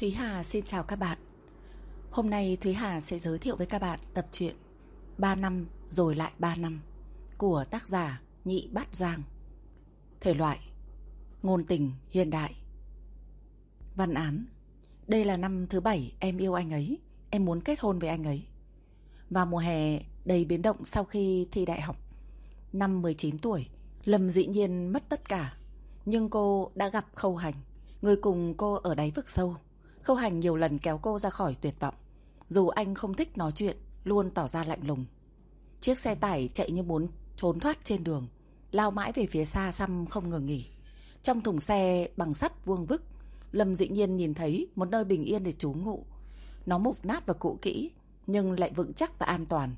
Thúy Hà xin chào các bạn. Hôm nay Thúy Hà sẽ giới thiệu với các bạn tập truyện 3 năm rồi lại 3 năm của tác giả Nhị Bát Giang. Thể loại Ngôn tình hiện đại. Văn án. Đây là năm thứ bảy em yêu anh ấy. Em muốn kết hôn với anh ấy. Vào mùa hè, đầy biến động sau khi thi đại học. Năm 19 tuổi, Lâm dĩ nhiên mất tất cả. Nhưng cô đã gặp Khâu Hành, Người cùng cô ở đáy vực sâu. Khâu Hành nhiều lần kéo cô ra khỏi tuyệt vọng. Dù anh không thích nói chuyện, Luôn tỏ ra lạnh lùng. Chiếc xe tải chạy như muốn trốn thoát trên đường, Lao mãi về phía xa xăm không ngừng nghỉ. Trong thùng xe bằng sắt vuông vức, Lâm dĩ nhiên nhìn thấy một nơi bình yên để trú ngụ. Nó mục nát và cũ kỹ, Nhưng lại vững chắc và an toàn.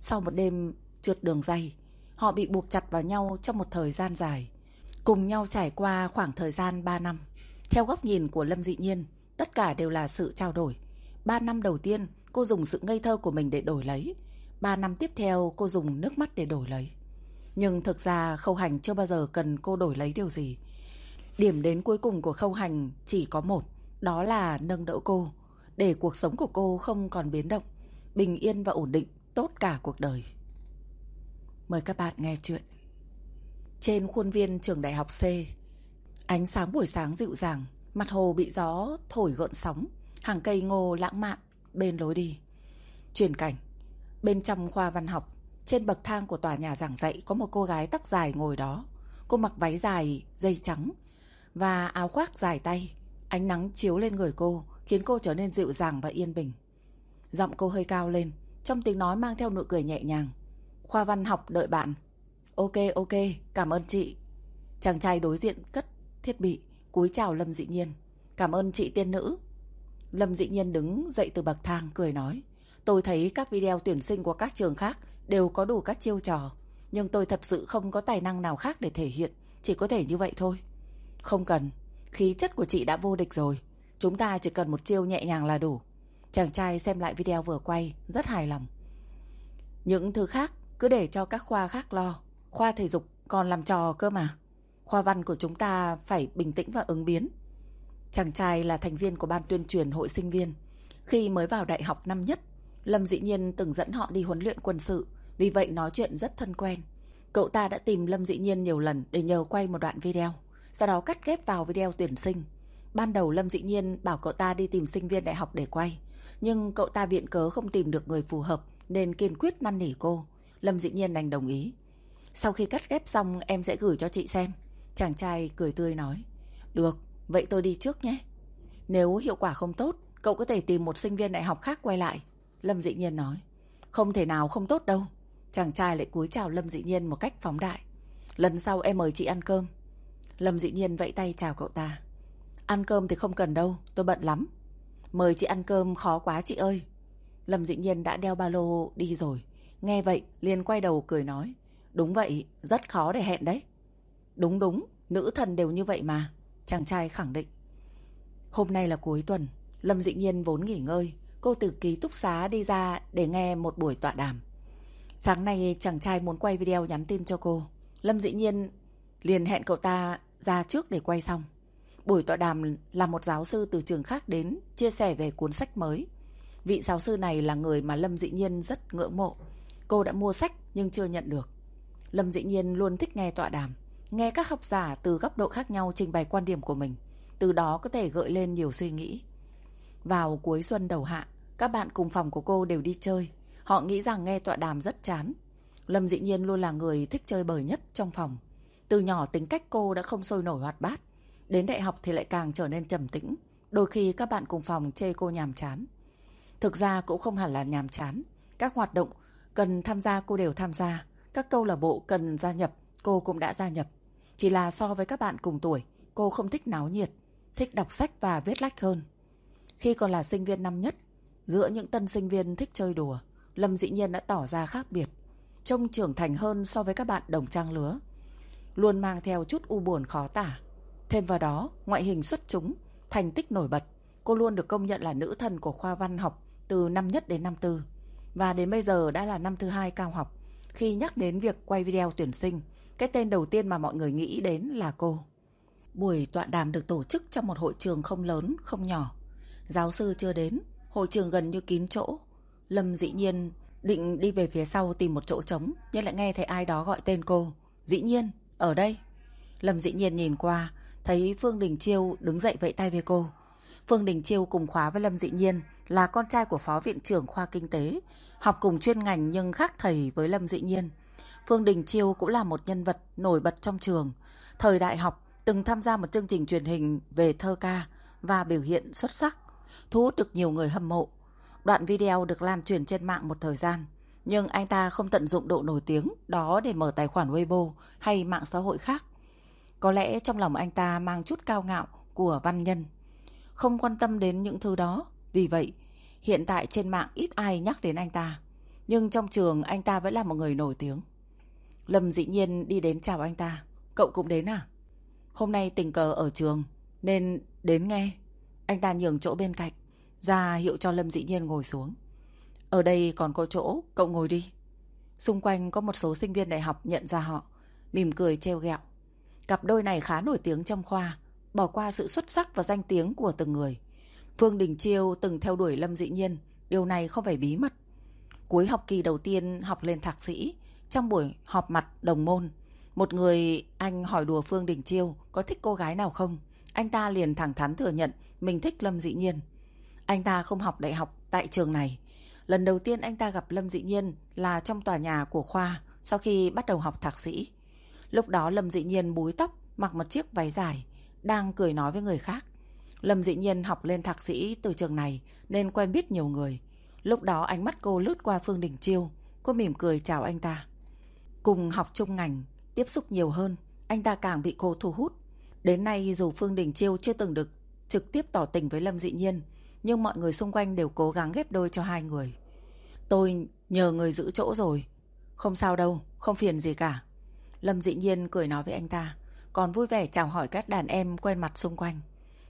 Sau một đêm trượt đường dây, Họ bị buộc chặt vào nhau trong một thời gian dài. Cùng nhau trải qua khoảng thời gian 3 năm. Theo góc nhìn của Lâm Dị Nhiên Tất cả đều là sự trao đổi. Ba năm đầu tiên, cô dùng sự ngây thơ của mình để đổi lấy. Ba năm tiếp theo, cô dùng nước mắt để đổi lấy. Nhưng thực ra, khâu hành chưa bao giờ cần cô đổi lấy điều gì. Điểm đến cuối cùng của khâu hành chỉ có một, Đó là nâng đỡ cô. Để cuộc sống của cô không còn biến động, Bình yên và ổn định tốt cả cuộc đời. Mời các bạn nghe chuyện. Trên khuôn viên trường đại học C, Ánh sáng buổi sáng dịu dàng. Mặt hồ bị gió thổi gợn sóng Hàng cây ngô lãng mạn bên lối đi. Chuyển cảnh Bên trong khoa văn học Trên bậc thang của tòa nhà giảng dạy Có một cô gái tóc dài ngồi đó. Cô mặc váy dài, dây trắng Và áo khoác dài tay. Ánh nắng chiếu lên người cô Khiến cô trở nên dịu dàng và yên bình. Giọng cô hơi cao lên Trong tiếng nói mang theo nụ cười nhẹ nhàng. Khoa văn học đợi bạn. Ok ok cảm ơn chị. Chàng trai đối diện cất thiết bị cúi chào Lâm Dị Nhiên. Cảm ơn chị tiên nữ. Lâm Dị Nhiên đứng dậy từ bậc thang, cười nói, Tôi thấy các video tuyển sinh của các trường khác Đều có đủ các chiêu trò, Nhưng tôi thật sự không có tài năng nào khác để thể hiện, Chỉ có thể như vậy thôi. Không cần, Khí chất của chị đã vô địch rồi, Chúng ta chỉ cần một chiêu nhẹ nhàng là đủ. Chàng trai xem lại video vừa quay, Rất hài lòng. Những thứ khác cứ để cho các khoa khác lo, Khoa thể dục còn làm trò cơ mà. Khoa văn của chúng ta phải bình tĩnh và ứng biến. Chàng trai là thành viên của ban tuyên truyền hội sinh viên. Khi mới vào đại học năm nhất, Lâm dĩ nhiên từng dẫn họ đi huấn luyện quân sự. Vì vậy nói chuyện rất thân quen. Cậu ta đã tìm Lâm dĩ nhiên nhiều lần Để nhờ quay một đoạn video, Sau đó cắt ghép vào video tuyển sinh. Ban đầu Lâm dĩ nhiên bảo cậu ta đi tìm sinh viên đại học để quay, Nhưng cậu ta viện cớ không tìm được người phù hợp Nên kiên quyết năn nỉ cô. Lâm dĩ nhiên đành đồng ý. Sau khi cắt ghép xong, em sẽ gửi cho chị xem. Chàng trai cười tươi nói Được, vậy tôi đi trước nhé. Nếu hiệu quả không tốt Cậu có thể tìm một sinh viên đại học khác quay lại. Lâm Dị Nhiên nói Không thể nào không tốt đâu. Chàng trai lại cúi chào Lâm Dị Nhiên một cách phóng đại Lần sau em mời chị ăn cơm. Lâm Dị Nhiên vẫy tay chào cậu ta Ăn cơm thì không cần đâu Tôi bận lắm. Mời chị ăn cơm khó quá chị ơi. Lâm Dị Nhiên đã đeo ba lô đi rồi Nghe vậy liền quay đầu cười nói Đúng vậy rất khó để hẹn đấy. Đúng đúng, Nữ thần đều như vậy mà, Chàng trai khẳng định. Hôm nay là cuối tuần, Lâm Dị Nhiên vốn nghỉ ngơi, Cô từ ký túc xá đi ra để nghe một buổi tọa đàm. Sáng nay chàng trai muốn quay video nhắn tin cho cô. Lâm Dị Nhiên liền hẹn cậu ta ra trước để quay xong. Buổi tọa đàm là một giáo sư từ trường khác đến Chia sẻ về cuốn sách mới. Vị giáo sư này là người mà Lâm Dị Nhiên rất ngưỡng mộ. Cô đã mua sách nhưng chưa nhận được. Lâm Dị Nhiên luôn thích nghe tọa đàm. Nghe các học giả từ góc độ khác nhau trình bày quan điểm của mình, Từ đó có thể gợi lên nhiều suy nghĩ. Vào cuối xuân đầu hạ, Các bạn cùng phòng của cô đều đi chơi. Họ nghĩ rằng nghe tọa đàm rất chán. Lâm dĩ nhiên luôn là người thích chơi bời nhất trong phòng. Từ nhỏ tính cách cô đã không sôi nổi hoạt bát. Đến đại học thì lại càng trở nên trầm tĩnh. Đôi khi các bạn cùng phòng chê cô nhàm chán. Thực ra cũng không hẳn là nhàm chán. Các hoạt động cần tham gia cô đều tham gia. Các câu lạc bộ cần gia nhập, cô cũng đã gia nhập chỉ là so với các bạn cùng tuổi, cô không thích náo nhiệt, thích đọc sách và viết lách hơn. Khi còn là sinh viên năm nhất, giữa những tân sinh viên thích chơi đùa, Lâm dĩ nhiên đã tỏ ra khác biệt, trông trưởng thành hơn so với các bạn đồng trang lứa. Luôn mang theo chút u buồn khó tả. Thêm vào đó, ngoại hình xuất chúng, thành tích nổi bật, cô luôn được công nhận là nữ thần của khoa văn học từ năm nhất đến năm tư. Và đến bây giờ đã là năm thứ hai cao học. Khi nhắc đến việc quay video tuyển sinh, cái tên đầu tiên mà mọi người nghĩ đến là cô. Buổi tọa đàm được tổ chức trong một hội trường không lớn, không nhỏ. Giáo sư chưa đến, hội trường gần như kín chỗ. Lâm dĩ nhiên định đi về phía sau tìm một chỗ trống, nhưng lại nghe thấy ai đó gọi tên cô. Dĩ nhiên, ở đây. Lâm dĩ nhiên nhìn qua, thấy Phương Đình Chiêu đứng dậy vẫy tay với cô. Phương Đình Chiêu cùng khóa với Lâm dĩ nhiên là con trai của phó viện trưởng khoa kinh tế, học cùng chuyên ngành nhưng khác thầy với Lâm dĩ nhiên. Phương Đình Chiêu cũng là một nhân vật nổi bật trong trường. Thời đại học từng tham gia một chương trình truyền hình về thơ ca và biểu hiện xuất sắc, thu hút được nhiều người hâm mộ. Đoạn video được lan truyền trên mạng một thời gian, nhưng anh ta không tận dụng độ nổi tiếng đó để mở tài khoản Weibo hay mạng xã hội khác. Có lẽ trong lòng anh ta mang chút cao ngạo của văn nhân, không quan tâm đến những thứ đó. Vì vậy, hiện tại trên mạng ít ai nhắc đến anh ta. Nhưng trong trường anh ta vẫn là một người nổi tiếng. Lâm dĩ nhiên đi đến chào anh ta. Cậu cũng đến à? Hôm nay tình cờ ở trường nên đến nghe. Anh ta nhường chỗ bên cạnh, ra hiệu cho Lâm dĩ nhiên ngồi xuống. Ở đây còn có chỗ, cậu ngồi đi. Xung quanh có một số sinh viên đại học nhận ra họ, mỉm cười treo gẹo. Cặp đôi này khá nổi tiếng trong khoa, bỏ qua sự xuất sắc và danh tiếng của từng người. Phương Đình Chiêu từng theo đuổi Lâm Dĩ Nhiên, điều này không phải bí mật. Cuối học kỳ đầu tiên học lên thạc sĩ, trong buổi họp mặt đồng môn, một người anh hỏi đùa Phương Đình Chiêu có thích cô gái nào không? Anh ta liền thẳng thắn thừa nhận mình thích Lâm Dĩ Nhiên. Anh ta không học đại học tại trường này. Lần đầu tiên anh ta gặp Lâm Dĩ Nhiên là trong tòa nhà của khoa sau khi bắt đầu học thạc sĩ. Lúc đó Lâm Dĩ Nhiên búi tóc, mặc một chiếc váy dài, đang cười nói với người khác. Lâm Dĩ Nhiên học lên thạc sĩ từ trường này nên quen biết nhiều người. Lúc đó ánh mắt cô lướt qua Phương Đình Chiêu, cô mỉm cười chào anh ta. Cùng học chung ngành, tiếp xúc nhiều hơn, anh ta càng bị cô thu hút. Đến nay dù Phương Đình Chiêu chưa từng được trực tiếp tỏ tình với Lâm Dị Nhiên, nhưng mọi người xung quanh đều cố gắng ghép đôi cho hai người. Tôi nhờ người giữ chỗ rồi. Không sao đâu, không phiền gì cả. Lâm Dị Nhiên cười nói với anh ta, còn vui vẻ chào hỏi các đàn em quen mặt xung quanh.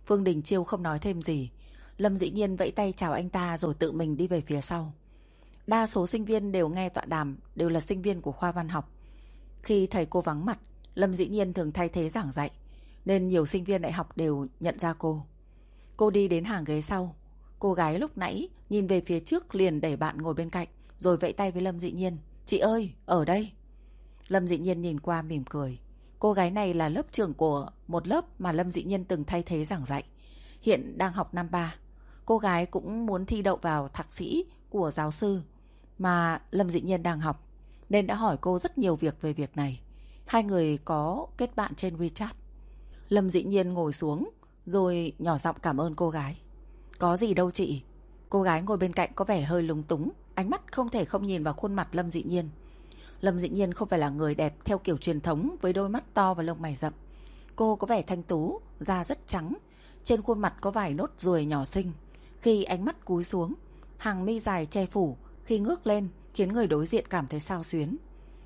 Phương Đình Chiêu không nói thêm gì. Lâm Dị Nhiên vẫy tay chào anh ta rồi tự mình đi về phía sau. Đa số sinh viên đều nghe tọa đàm, đều là sinh viên của khoa văn học. Khi thầy cô vắng mặt, Lâm Dĩ Nhiên thường thay thế giảng dạy, nên nhiều sinh viên đại học đều nhận ra cô. Cô đi đến hàng ghế sau. Cô gái lúc nãy nhìn về phía trước liền đẩy bạn ngồi bên cạnh, rồi vẫy tay với Lâm Dĩ Nhiên. Chị ơi, ở đây. Lâm Dĩ Nhiên nhìn qua mỉm cười. Cô gái này là lớp trưởng của một lớp mà Lâm Dĩ Nhiên từng thay thế giảng dạy. Hiện đang học năm 3. Cô gái cũng muốn thi đậu vào thạc sĩ của giáo sư mà Lâm Dĩ Nhiên đang học nên đã hỏi cô rất nhiều việc về việc này. Hai người có kết bạn trên WeChat. Lâm dĩ nhiên ngồi xuống rồi nhỏ giọng cảm ơn cô gái. Có gì đâu chị. Cô gái ngồi bên cạnh có vẻ hơi lúng túng, ánh mắt không thể không nhìn vào khuôn mặt Lâm dĩ nhiên. Lâm dĩ nhiên không phải là người đẹp theo kiểu truyền thống với đôi mắt to và lông mày rậm. Cô có vẻ thanh tú, da rất trắng, trên khuôn mặt có vài nốt ruồi nhỏ xinh. Khi ánh mắt cúi xuống, hàng mi dài che phủ, khi ngước lên khiến người đối diện cảm thấy sao xuyến.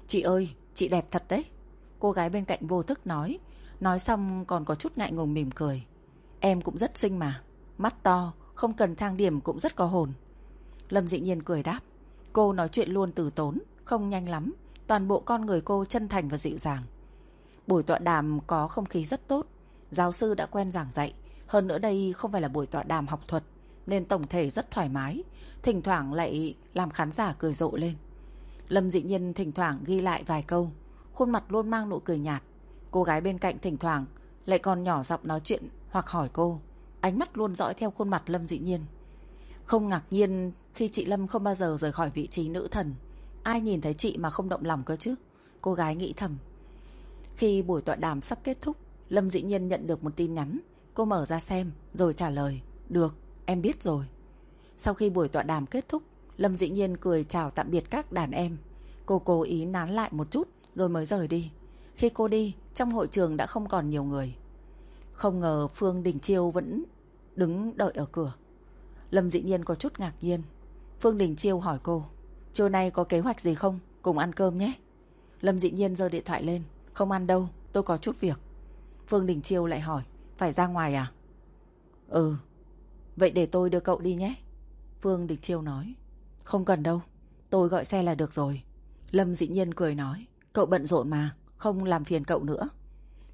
Chị ơi, chị đẹp thật đấy. Cô gái bên cạnh vô thức nói, nói xong còn có chút ngại ngùng mỉm cười. Em cũng rất xinh mà, mắt to, không cần trang điểm cũng rất có hồn. Lâm dị nhiên cười đáp, cô nói chuyện luôn từ tốn, không nhanh lắm, toàn bộ con người cô chân thành và dịu dàng. Buổi tọa đàm có không khí rất tốt, giáo sư đã quen giảng dạy, hơn nữa đây không phải là buổi tọa đàm học thuật, nên tổng thể rất thoải mái, thỉnh thoảng lại làm khán giả cười rộ lên. Lâm dị nhiên thỉnh thoảng ghi lại vài câu, khuôn mặt luôn mang nụ cười nhạt. Cô gái bên cạnh thỉnh thoảng lại còn nhỏ giọng nói chuyện hoặc hỏi cô, ánh mắt luôn dõi theo khuôn mặt Lâm dị nhiên. Không ngạc nhiên khi chị Lâm không bao giờ rời khỏi vị trí nữ thần. Ai nhìn thấy chị mà không động lòng cơ chứ? Cô gái nghĩ thầm. Khi buổi tọa đàm sắp kết thúc, Lâm dĩ nhiên nhận được một tin nhắn. Cô mở ra xem, rồi trả lời. Được, em biết rồi. Sau khi buổi tọa đàm kết thúc, Lâm dĩ nhiên cười chào tạm biệt các đàn em. Cô cố ý nán lại một chút rồi mới rời đi. Khi cô đi, trong hội trường đã không còn nhiều người. Không ngờ Phương Đình Chiêu vẫn đứng đợi ở cửa. Lâm dĩ nhiên có chút ngạc nhiên. Phương Đình Chiêu hỏi cô, trưa nay có kế hoạch gì không? Cùng ăn cơm nhé. Lâm dĩ nhiên giơ điện thoại lên. Không ăn đâu, tôi có chút việc. Phương Đình Chiêu lại hỏi, phải ra ngoài à? Ừ, vậy để tôi đưa cậu đi nhé. Phương Địch Chiêu nói Không cần đâu Tôi gọi xe là được rồi Lâm dĩ nhiên cười nói Cậu bận rộn mà Không làm phiền cậu nữa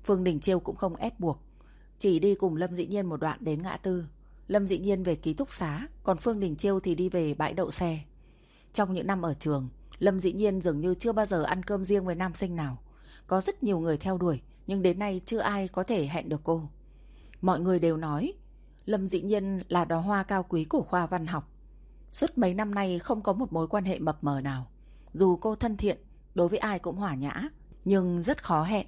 Phương Đình Chiêu cũng không ép buộc Chỉ đi cùng Lâm dĩ nhiên một đoạn đến ngã tư Lâm Dị Nhiên về ký túc xá, còn Phương Đình Chiêu thì đi về bãi đậu xe. Trong những năm ở trường, Lâm Dị Nhiên dường như chưa bao giờ ăn cơm riêng với nam sinh nào. Có rất nhiều người theo đuổi, nhưng đến nay chưa ai có thể hẹn được cô. Mọi người đều nói, Lâm Dị Nhiên là đóa hoa cao quý của khoa văn học. Suốt mấy năm nay không có một mối quan hệ mập mờ nào. Dù cô thân thiện, đối với ai cũng hỏa nhã, nhưng rất khó hẹn.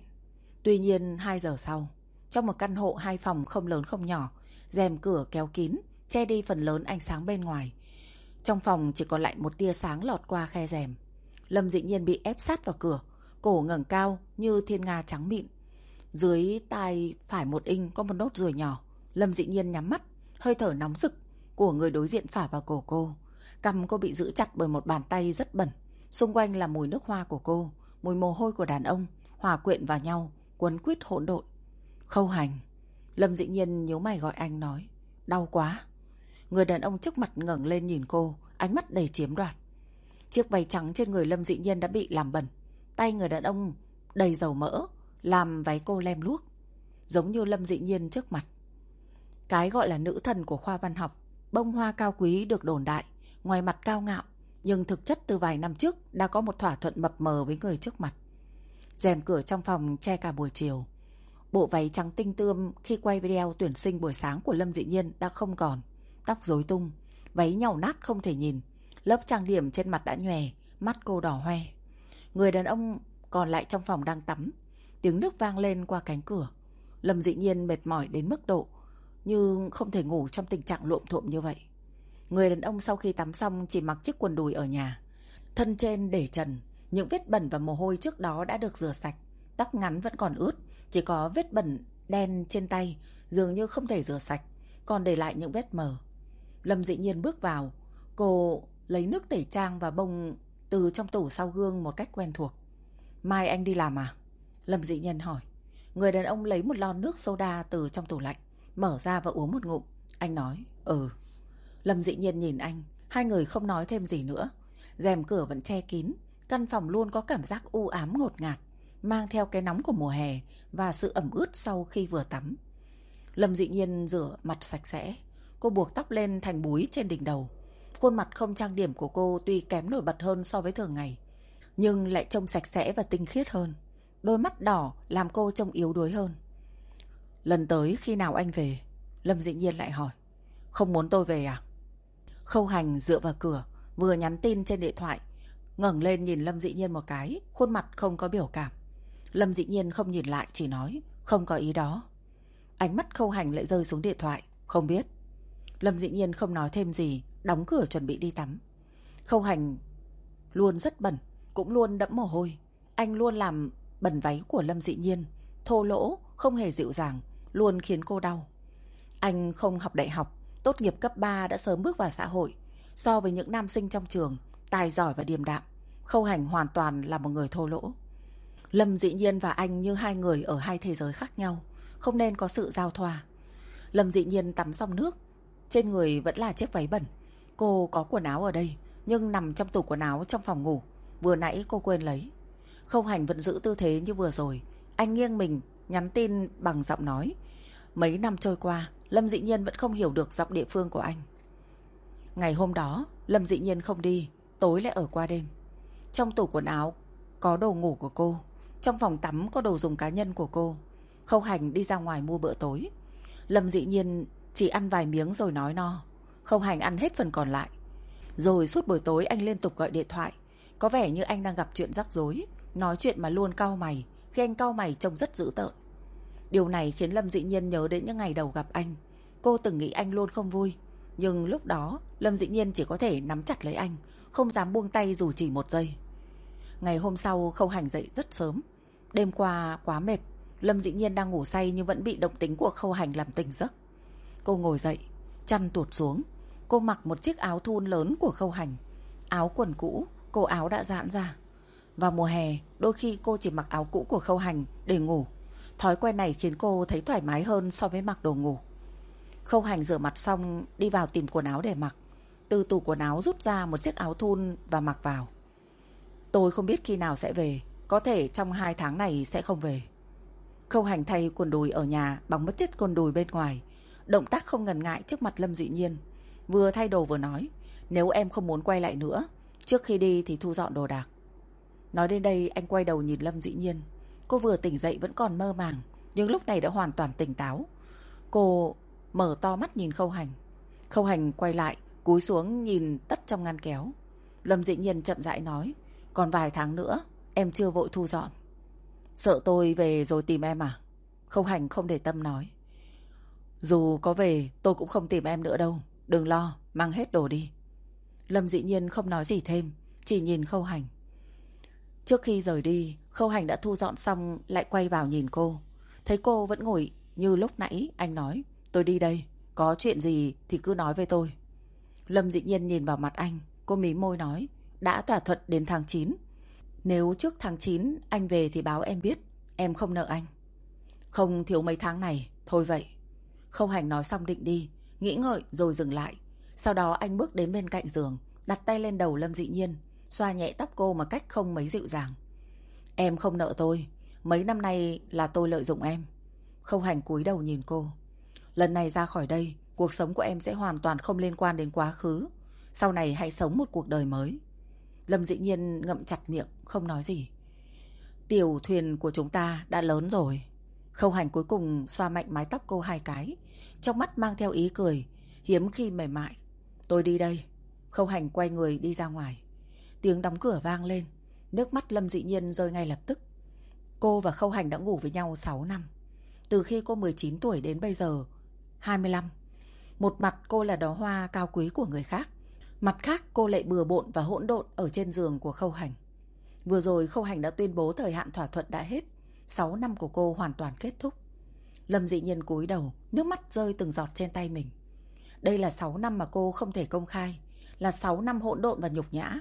Tuy nhiên 2 giờ sau, trong một căn hộ hai phòng không lớn không nhỏ, rèm cửa kéo kín, che đi phần lớn ánh sáng bên ngoài. Trong phòng chỉ còn lại một tia sáng lọt qua khe rèm. Lâm dị nhiên bị ép sát vào cửa, cổ ngẩng cao như thiên nga trắng mịn. Dưới tai phải một inch có một nốt ruồi nhỏ. Lâm dị nhiên nhắm mắt, hơi thở nóng rực của người đối diện phả vào cổ cô. Cầm cô bị giữ chặt bởi một bàn tay rất bẩn. Xung quanh là mùi nước hoa của cô, mùi mồ hôi của đàn ông, hòa quyện vào nhau, quấn quýt hỗn độn. Khâu hành. Lâm dị nhiên nhíu mày gọi anh nói. Đau quá. Người đàn ông trước mặt ngẩng lên nhìn cô, ánh mắt đầy chiếm đoạt. Chiếc váy trắng trên người Lâm dị nhiên đã bị làm bẩn. Tay người đàn ông đầy dầu mỡ, làm váy cô lem luốc. Giống như Lâm dị nhiên trước mặt. Cái gọi là nữ thần của khoa văn học, bông hoa cao quý được đồn đại, ngoài mặt cao ngạo, nhưng thực chất từ vài năm trước đã có một thỏa thuận mập mờ với người trước mặt. rèm cửa trong phòng che cả buổi chiều. Bộ váy trắng tinh tươm khi quay video tuyển sinh buổi sáng của Lâm Dị Nhiên đã không còn. Tóc rối tung, váy nhàu nát không thể nhìn. Lớp trang điểm trên mặt đã nhòe, mắt cô đỏ hoe. Người đàn ông còn lại trong phòng đang tắm. Tiếng nước vang lên qua cánh cửa. Lâm Dị Nhiên mệt mỏi đến mức độ nhưng không thể ngủ trong tình trạng lộm thuộm như vậy. Người đàn ông sau khi tắm xong chỉ mặc chiếc quần đùi ở nhà. Thân trên để trần, những vết bẩn và mồ hôi trước đó đã được rửa sạch. Tóc ngắn vẫn còn ướt, chỉ có vết bẩn đen trên tay, dường như không thể rửa sạch, còn để lại những vết mờ. Lâm dị nhiên bước vào, cô lấy nước tẩy trang và bông từ trong tủ sau gương một cách quen thuộc. Mai anh đi làm à? Lâm dị nhiên hỏi. Người đàn ông lấy một lon nước soda từ trong tủ lạnh, mở ra và uống một ngụm. Anh nói, ừ. Lâm dị nhiên nhìn anh, hai người không nói thêm gì nữa. rèm cửa vẫn che kín, căn phòng luôn có cảm giác u ám ngột ngạt mang theo cái nóng của mùa hè và sự ẩm ướt sau khi vừa tắm. Lâm dị nhiên rửa mặt sạch sẽ. Cô buộc tóc lên thành búi trên đỉnh đầu. Khuôn mặt không trang điểm của cô tuy kém nổi bật hơn so với thường ngày, nhưng lại trông sạch sẽ và tinh khiết hơn. Đôi mắt đỏ làm cô trông yếu đuối hơn. Lần tới khi nào anh về? Lâm dị nhiên lại hỏi. Không muốn tôi về à? Khâu hành dựa vào cửa, vừa nhắn tin trên điện thoại, ngẩng lên nhìn Lâm dị nhiên một cái, khuôn mặt không có biểu cảm. Lâm dị nhiên không nhìn lại chỉ nói Không có ý đó Ánh mắt khâu hành lại rơi xuống điện thoại Không biết Lâm dị nhiên không nói thêm gì Đóng cửa chuẩn bị đi tắm Khâu hành luôn rất bẩn Cũng luôn đẫm mồ hôi Anh luôn làm bẩn váy của Lâm dị nhiên Thô lỗ, không hề dịu dàng Luôn khiến cô đau Anh không học đại học Tốt nghiệp cấp 3 đã sớm bước vào xã hội So với những nam sinh trong trường Tài giỏi và điềm đạm Khâu hành hoàn toàn là một người thô lỗ Lâm dị nhiên và anh như hai người ở hai thế giới khác nhau, không nên có sự giao thoa. Lâm dị nhiên tắm xong nước, trên người vẫn là chiếc váy bẩn. Cô có quần áo ở đây, nhưng nằm trong tủ quần áo trong phòng ngủ, vừa nãy cô quên lấy. Khâu hành vẫn giữ tư thế như vừa rồi, anh nghiêng mình, nhắn tin bằng giọng nói. Mấy năm trôi qua, Lâm dị nhiên vẫn không hiểu được giọng địa phương của anh. Ngày hôm đó, Lâm dị nhiên không đi, tối lại ở qua đêm. Trong tủ quần áo có đồ ngủ của cô, trong phòng tắm có đồ dùng cá nhân của cô. Khâu hành đi ra ngoài mua bữa tối. Lâm dị nhiên chỉ ăn vài miếng rồi nói no. Khâu hành ăn hết phần còn lại. Rồi suốt buổi tối anh liên tục gọi điện thoại. Có vẻ như anh đang gặp chuyện rắc rối. Nói chuyện mà luôn cau mày Khi anh cau mày trông rất dữ tợn. Điều này khiến Lâm dị nhiên nhớ đến những ngày đầu gặp anh. Cô từng nghĩ anh luôn không vui. Nhưng lúc đó, Lâm dị nhiên chỉ có thể nắm chặt lấy anh, Không dám buông tay dù chỉ một giây. Ngày hôm sau, khâu hành dậy rất sớm. Đêm qua quá mệt, Lâm dĩ nhiên đang ngủ say nhưng vẫn bị động tính của khâu hành làm tỉnh giấc. Cô ngồi dậy, Chăn tuột xuống. Cô mặc một chiếc áo thun lớn của khâu hành. Áo quần cũ, Cô áo đã giãn ra. Vào mùa hè, Đôi khi cô chỉ mặc áo cũ của khâu hành để ngủ. Thói quen này khiến cô thấy thoải mái hơn so với mặc đồ ngủ Khâu hành rửa mặt xong Đi vào tìm quần áo để mặc Từ tủ quần áo rút ra một chiếc áo thun Và mặc vào Tôi không biết khi nào sẽ về có thể trong hai tháng này sẽ không về Khâu hành thay quần đùi ở nhà Bằng mất chất quần đùi bên ngoài động tác không ngần ngại trước mặt Lâm Dị Nhiên. Vừa thay đồ vừa nói, nếu em không muốn quay lại nữa, trước khi đi thì thu dọn đồ đạc. Nói đến đây anh quay đầu nhìn Lâm Dị Nhiên. Cô vừa tỉnh dậy vẫn còn mơ màng, nhưng lúc này đã hoàn toàn tỉnh táo. Cô mở to mắt nhìn Khâu Hành. Khâu Hành quay lại, cúi xuống nhìn tất trong ngăn kéo. Lâm Dị Nhiên chậm rãi nói, còn vài tháng nữa, em chưa vội thu dọn. Sợ tôi về rồi tìm em à? Khâu Hành không để tâm nói. Dù có về, tôi cũng không tìm em nữa đâu. Đừng lo, mang hết đồ đi. Lâm Dị Nhiên không nói gì thêm, chỉ nhìn Khâu Hành. Trước khi rời đi, Khâu Hành đã thu dọn xong lại quay vào nhìn cô. Thấy cô vẫn ngồi như lúc nãy, anh nói, tôi đi đây, có chuyện gì thì cứ nói với tôi. Lâm Dị Nhiên nhìn vào mặt anh, cô mí môi nói, đã thỏa thuận đến tháng 9. Nếu trước tháng 9 anh về thì báo em biết, em không nợ anh. Không thiếu mấy tháng này, thôi vậy. Khâu Hành nói xong định đi, nghĩ ngợi rồi dừng lại. Sau đó anh bước đến bên cạnh giường, đặt tay lên đầu Lâm Dị Nhiên, xoa nhẹ tóc cô một cách không mấy dịu dàng. Em không nợ tôi, mấy năm nay là tôi lợi dụng em. Khâu Hành cúi đầu nhìn cô. Lần này ra khỏi đây, cuộc sống của em sẽ hoàn toàn không liên quan đến quá khứ. Sau này hãy sống một cuộc đời mới. Lâm Dị Nhiên ngậm chặt miệng, không nói gì. Tiểu thuyền của chúng ta đã lớn rồi. Khâu hành cuối cùng xoa mạnh mái tóc cô hai cái. Trong mắt mang theo ý cười, hiếm khi mềm mại. Tôi đi đây. Khâu hành quay người đi ra ngoài. Tiếng đóng cửa vang lên. Nước mắt Lâm dị nhiên rơi ngay lập tức. Cô và Khâu hành đã ngủ với nhau 6 năm. Từ khi cô 19 tuổi đến bây giờ 25. Một mặt cô là đóa hoa cao quý của người khác. Mặt khác cô lại bừa bộn và hỗn độn ở trên giường của Khâu Hành. Vừa rồi Khâu Hành đã tuyên bố thời hạn thỏa thuận đã hết. 6 năm của cô hoàn toàn kết thúc. Lâm dị nhiên cúi đầu, nước mắt rơi từng giọt trên tay mình. Đây là 6 năm mà cô không thể công khai, là 6 năm hỗn độn và nhục nhã.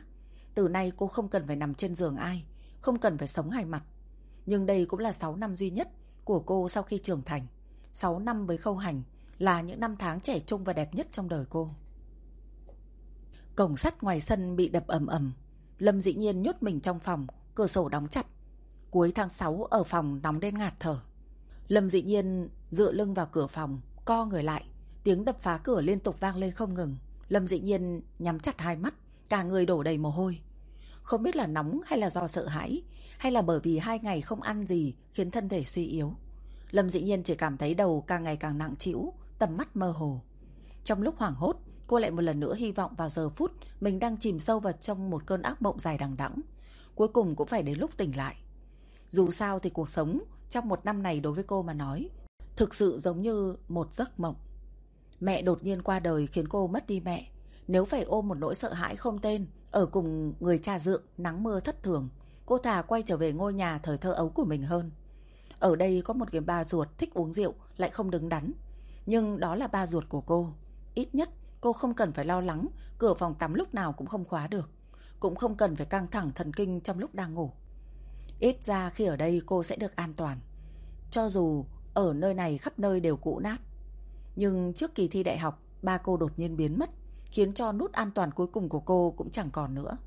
Từ nay cô không cần phải nằm trên giường ai, không cần phải sống hai mặt. Nhưng đây cũng là 6 năm duy nhất của cô sau khi trưởng thành. 6 năm với khâu hành là những năm tháng trẻ trung và đẹp nhất trong đời cô. Cổng sắt ngoài sân bị đập ầm ầm. Lâm dĩ nhiên nhốt mình trong phòng, cửa sổ đóng chặt. Cuối tháng 6 ở phòng nóng đến ngạt thở. Lâm dĩ nhiên dựa lưng vào cửa phòng, co người lại. Tiếng đập phá cửa liên tục vang lên không ngừng. Lâm dĩ nhiên nhắm chặt hai mắt, cả người đổ đầy mồ hôi. Không biết là nóng hay là do sợ hãi, hay là bởi vì hai ngày không ăn gì khiến thân thể suy yếu. Lâm dĩ nhiên chỉ cảm thấy đầu càng ngày càng nặng chịu, tầm mắt mơ hồ. Trong lúc hoảng hốt, cô lại một lần nữa hy vọng vào giờ phút mình đang chìm sâu vào trong một cơn ác mộng dài đằng đẵng. Cuối cùng cũng phải đến lúc tỉnh lại. Dù sao thì cuộc sống trong một năm này đối với cô mà nói, thực sự giống như một giấc mộng. Mẹ đột nhiên qua đời khiến cô mất đi mẹ. Nếu phải ôm một nỗi sợ hãi không tên, ở cùng người cha dượng, nắng mưa thất thường, cô thà quay trở về ngôi nhà thời thơ ấu của mình hơn. Ở đây có một cái ba ruột thích uống rượu, lại không đứng đắn. Nhưng đó là ba ruột của cô. Ít nhất cô không cần phải lo lắng, cửa phòng tắm lúc nào cũng không khóa được. Cũng không cần phải căng thẳng thần kinh trong lúc đang ngủ. Ít ra khi ở đây cô sẽ được an toàn. Cho dù ở nơi này khắp nơi đều cũ nát. Nhưng trước kỳ thi đại học, ba cô đột nhiên biến mất, khiến cho nút an toàn cuối cùng của cô cũng chẳng còn nữa.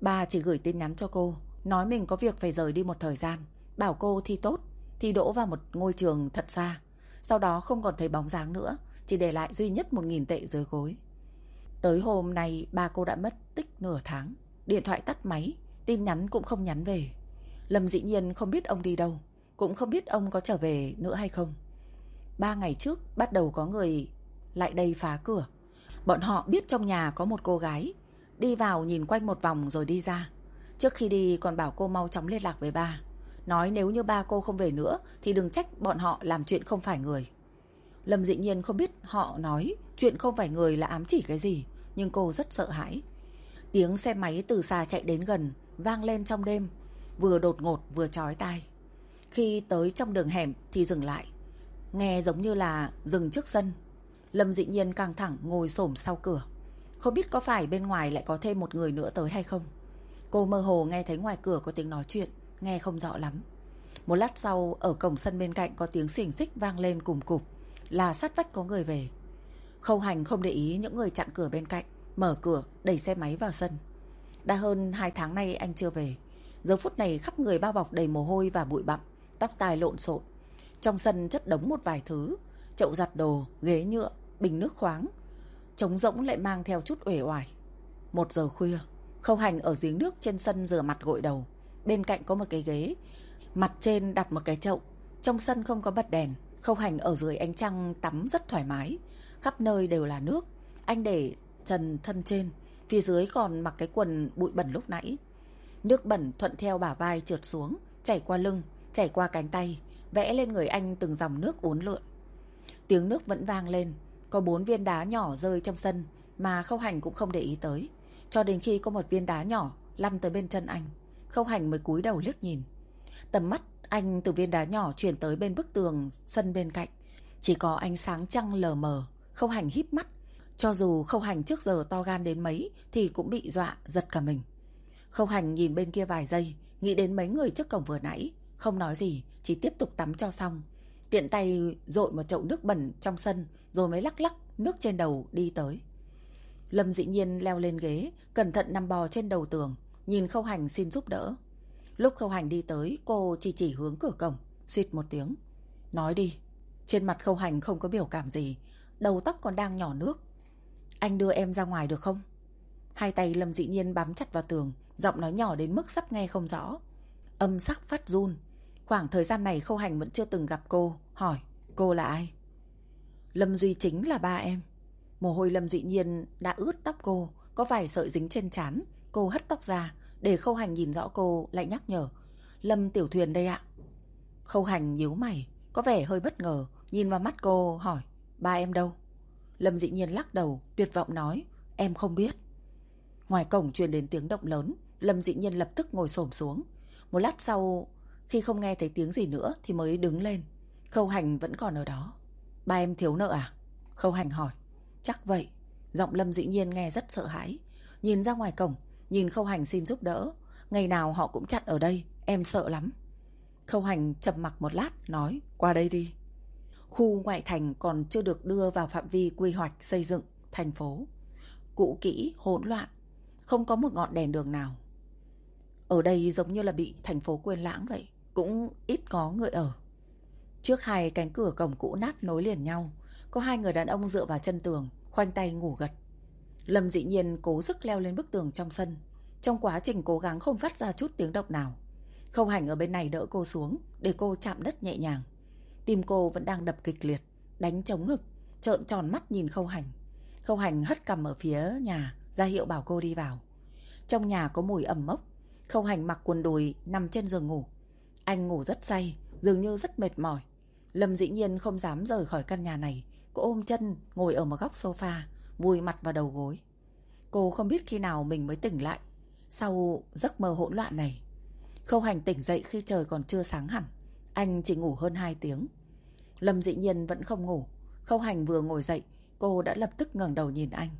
Ba chỉ gửi tin nhắn cho cô, nói mình có việc phải rời đi một thời gian, bảo cô thi tốt, thi đỗ vào một ngôi trường thật xa. Sau đó không còn thấy bóng dáng nữa, chỉ để lại duy nhất một nghìn tệ dưới gối. Tới hôm nay ba cô đã mất tích nửa tháng, điện thoại tắt máy, tin nhắn cũng không nhắn về. Lâm dĩ nhiên không biết ông đi đâu, cũng không biết ông có trở về nữa hay không. Ba ngày trước bắt đầu có người lại đây phá cửa. Bọn họ biết trong nhà có một cô gái, đi vào nhìn quanh một vòng rồi đi ra. Trước khi đi còn bảo cô mau chóng liên lạc với ba. Nói nếu như ba cô không về nữa thì đừng trách bọn họ làm chuyện không phải người. Lâm dị nhiên không biết họ nói chuyện không phải người là ám chỉ cái gì, nhưng cô rất sợ hãi. Tiếng xe máy từ xa chạy đến gần, vang lên trong đêm, vừa đột ngột vừa chói tai. Khi tới trong đường hẻm thì dừng lại, nghe giống như là dừng trước sân. Lâm dị nhiên căng thẳng ngồi xổm sau cửa. Không biết có phải bên ngoài lại có thêm một người nữa tới hay không. Cô mơ hồ nghe thấy ngoài cửa có tiếng nói chuyện, nghe không rõ lắm. Một lát sau, ở cổng sân bên cạnh có tiếng xỉnh xích vang lên cùng cục, là sát vách có người về. Khâu hành không để ý những người chặn cửa bên cạnh, mở cửa, đẩy xe máy vào sân. Đã hơn 2 tháng nay anh chưa về. Giờ phút này khắp người bao bọc đầy mồ hôi và bụi bặm, tóc tai lộn xộn. Trong sân chất đống một vài thứ, chậu giặt đồ, ghế nhựa, bình nước khoáng. Trống rỗng lại mang theo chút uể oải. Một giờ khuya, Khâu Hành ở giếng nước trên sân rửa mặt gội đầu. Bên cạnh có một cái ghế, mặt trên đặt một cái chậu. Trong sân không có bật đèn, Khâu Hành ở dưới ánh trăng tắm rất thoải mái. Khắp nơi đều là nước. Anh để trần thân trên, phía dưới còn mặc cái quần bụi bẩn lúc nãy. Nước bẩn thuận theo bả vai trượt xuống, chảy qua lưng, chảy qua cánh tay, vẽ lên người anh từng dòng nước uốn lượn. Tiếng nước vẫn vang lên, có bốn viên đá nhỏ rơi trong sân mà Khâu Hành cũng không để ý tới. Cho đến khi có một viên đá nhỏ lăn tới bên chân anh, Khâu Hành mới cúi đầu liếc nhìn. Tầm mắt anh từ viên đá nhỏ chuyển tới bên bức tường sân bên cạnh. Chỉ có ánh sáng trăng lờ mờ, Khâu Hành híp mắt. Cho dù Khâu Hành trước giờ to gan đến mấy thì cũng bị dọa giật cả mình. Khâu Hành nhìn bên kia vài giây, nghĩ đến mấy người trước cổng vừa nãy, không nói gì, chỉ tiếp tục tắm cho xong. Tiện tay rội một chậu nước bẩn trong sân rồi mới lắc lắc nước trên đầu đi tới. Lâm dị nhiên leo lên ghế, cẩn thận nằm bò trên đầu tường, nhìn Khâu Hành xin giúp đỡ. Lúc Khâu Hành đi tới, cô chỉ chỉ hướng cửa cổng, suýt một tiếng. Nói đi. Trên mặt Khâu Hành không có biểu cảm gì, đầu tóc còn đang nhỏ nước. Anh đưa em ra ngoài được không? Hai tay Lâm dị nhiên bám chặt vào tường, giọng nói nhỏ đến mức sắp nghe không rõ. Âm sắc phát run. Khoảng thời gian này Khâu Hành vẫn chưa từng gặp cô, hỏi cô là ai? Lâm Duy chính là ba em. Mồ hôi Lâm dị nhiên đã ướt tóc cô, có vài sợi dính trên trán. Cô hất tóc ra, để Khâu Hành nhìn rõ cô lại nhắc nhở. Lâm Tiểu Thuyền đây ạ. Khâu Hành nhíu mày, có vẻ hơi bất ngờ, nhìn vào mắt cô hỏi, ba em đâu? Lâm dị nhiên lắc đầu, tuyệt vọng nói, em không biết. Ngoài cổng truyền đến tiếng động lớn, Lâm dị nhiên lập tức ngồi xổm xuống. Một lát sau, khi không nghe thấy tiếng gì nữa thì mới đứng lên. Khâu Hành vẫn còn ở đó. Ba em thiếu nợ à? Khâu Hành hỏi. Chắc vậy. Giọng Lâm dĩ nhiên nghe rất sợ hãi. Nhìn ra ngoài cổng, nhìn Khâu Hành xin giúp đỡ. Ngày nào họ cũng chặn ở đây, em sợ lắm. Khâu Hành trầm mặc một lát, nói qua đây đi. Khu ngoại thành còn chưa được đưa vào phạm vi quy hoạch xây dựng thành phố. Cũ kỹ, hỗn loạn, không có một ngọn đèn đường nào. Ở đây giống như là bị thành phố quên lãng vậy, cũng ít có người ở. Trước hai cánh cửa cổng cũ nát nối liền nhau, có hai người đàn ông dựa vào chân tường, khoanh tay ngủ gật. Lâm dị nhiên cố sức leo lên bức tường trong sân. Trong quá trình cố gắng không phát ra chút tiếng động nào. Khâu hành ở bên này đỡ cô xuống, để cô chạm đất nhẹ nhàng. Tim cô vẫn đang đập kịch liệt, đánh chống ngực, trợn tròn mắt nhìn khâu hành. Khâu hành hất cầm ở phía nhà, ra hiệu bảo cô đi vào. Trong nhà có mùi ẩm mốc. Khâu hành mặc quần đùi, nằm trên giường ngủ. Anh ngủ rất say, dường như rất mệt mỏi. Lâm dĩ nhiên không dám rời khỏi căn nhà này. Cô ôm chân, ngồi ở một góc sofa, vùi mặt vào đầu gối. Cô không biết khi nào mình mới tỉnh lại. Sau giấc mơ hỗn loạn này. Khâu hành tỉnh dậy khi trời còn chưa sáng hẳn. Anh chỉ ngủ hơn 2 tiếng. Lâm dĩ nhiên vẫn không ngủ. Khâu hành vừa ngồi dậy, cô đã lập tức ngẩng đầu nhìn anh.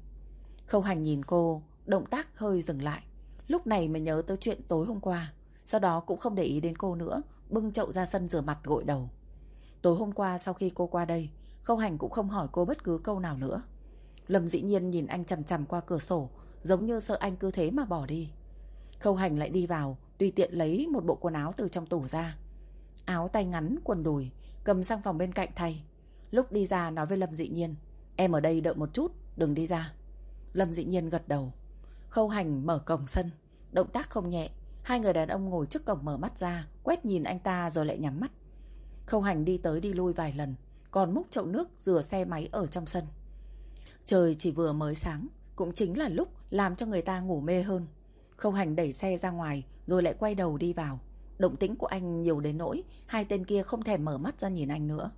Khâu hành nhìn cô, động tác hơi dừng lại. Lúc này mới nhớ tới chuyện tối hôm qua. Sau đó cũng không để ý đến cô nữa, bưng chậu ra sân rửa mặt gội đầu. Tối hôm qua sau khi cô qua đây, Khâu hành cũng không hỏi cô bất cứ câu nào nữa. Lâm dĩ nhiên nhìn anh chằm chằm qua cửa sổ, giống như sợ anh cứ thế mà bỏ đi. Khâu hành lại đi vào, tùy tiện lấy một bộ quần áo từ trong tủ ra. Áo tay ngắn, quần đùi, cầm sang phòng bên cạnh thay. Lúc đi ra nói với Lâm dị nhiên, em ở đây đợi một chút, đừng đi ra. Lâm dị nhiên gật đầu. Khâu hành mở cổng sân, động tác không nhẹ. Hai người đàn ông ngồi trước cổng mở mắt ra, quét nhìn anh ta rồi lại nhắm mắt. Khâu hành đi tới đi lui vài lần, còn múc chậu nước rửa xe máy ở trong sân. Trời chỉ vừa mới sáng, cũng chính là lúc làm cho người ta ngủ mê hơn. Khâu hành đẩy xe ra ngoài rồi lại quay đầu đi vào. Động tĩnh của anh nhiều đến nỗi hai tên kia không thèm mở mắt ra nhìn anh nữa.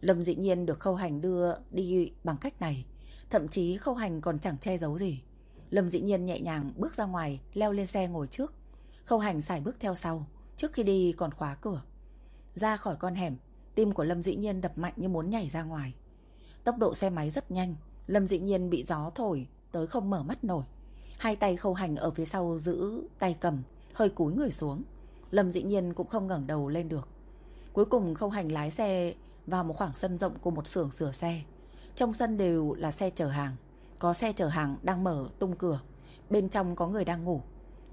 Lâm dĩ nhiên được khâu hành đưa đi bằng cách này. Thậm chí khâu hành còn chẳng che giấu gì. Lâm dĩ nhiên nhẹ nhàng bước ra ngoài, leo lên xe ngồi trước. Khâu hành xài bước theo sau, trước khi đi còn khóa cửa. Ra khỏi con hẻm, tim của Lâm dĩ nhiên đập mạnh như muốn nhảy ra ngoài. Tốc độ xe máy rất nhanh, Lâm dĩ nhiên bị gió thổi tới không mở mắt nổi. Hai tay khâu hành ở phía sau giữ tay cầm, hơi cúi người xuống. Lâm dĩ nhiên cũng không ngẩng đầu lên được. Cuối cùng khâu hành lái xe vào một khoảng sân rộng của một xưởng sửa xe. Trong sân đều là xe chở hàng. Có xe chở hàng đang mở tung cửa. Bên trong có người đang ngủ.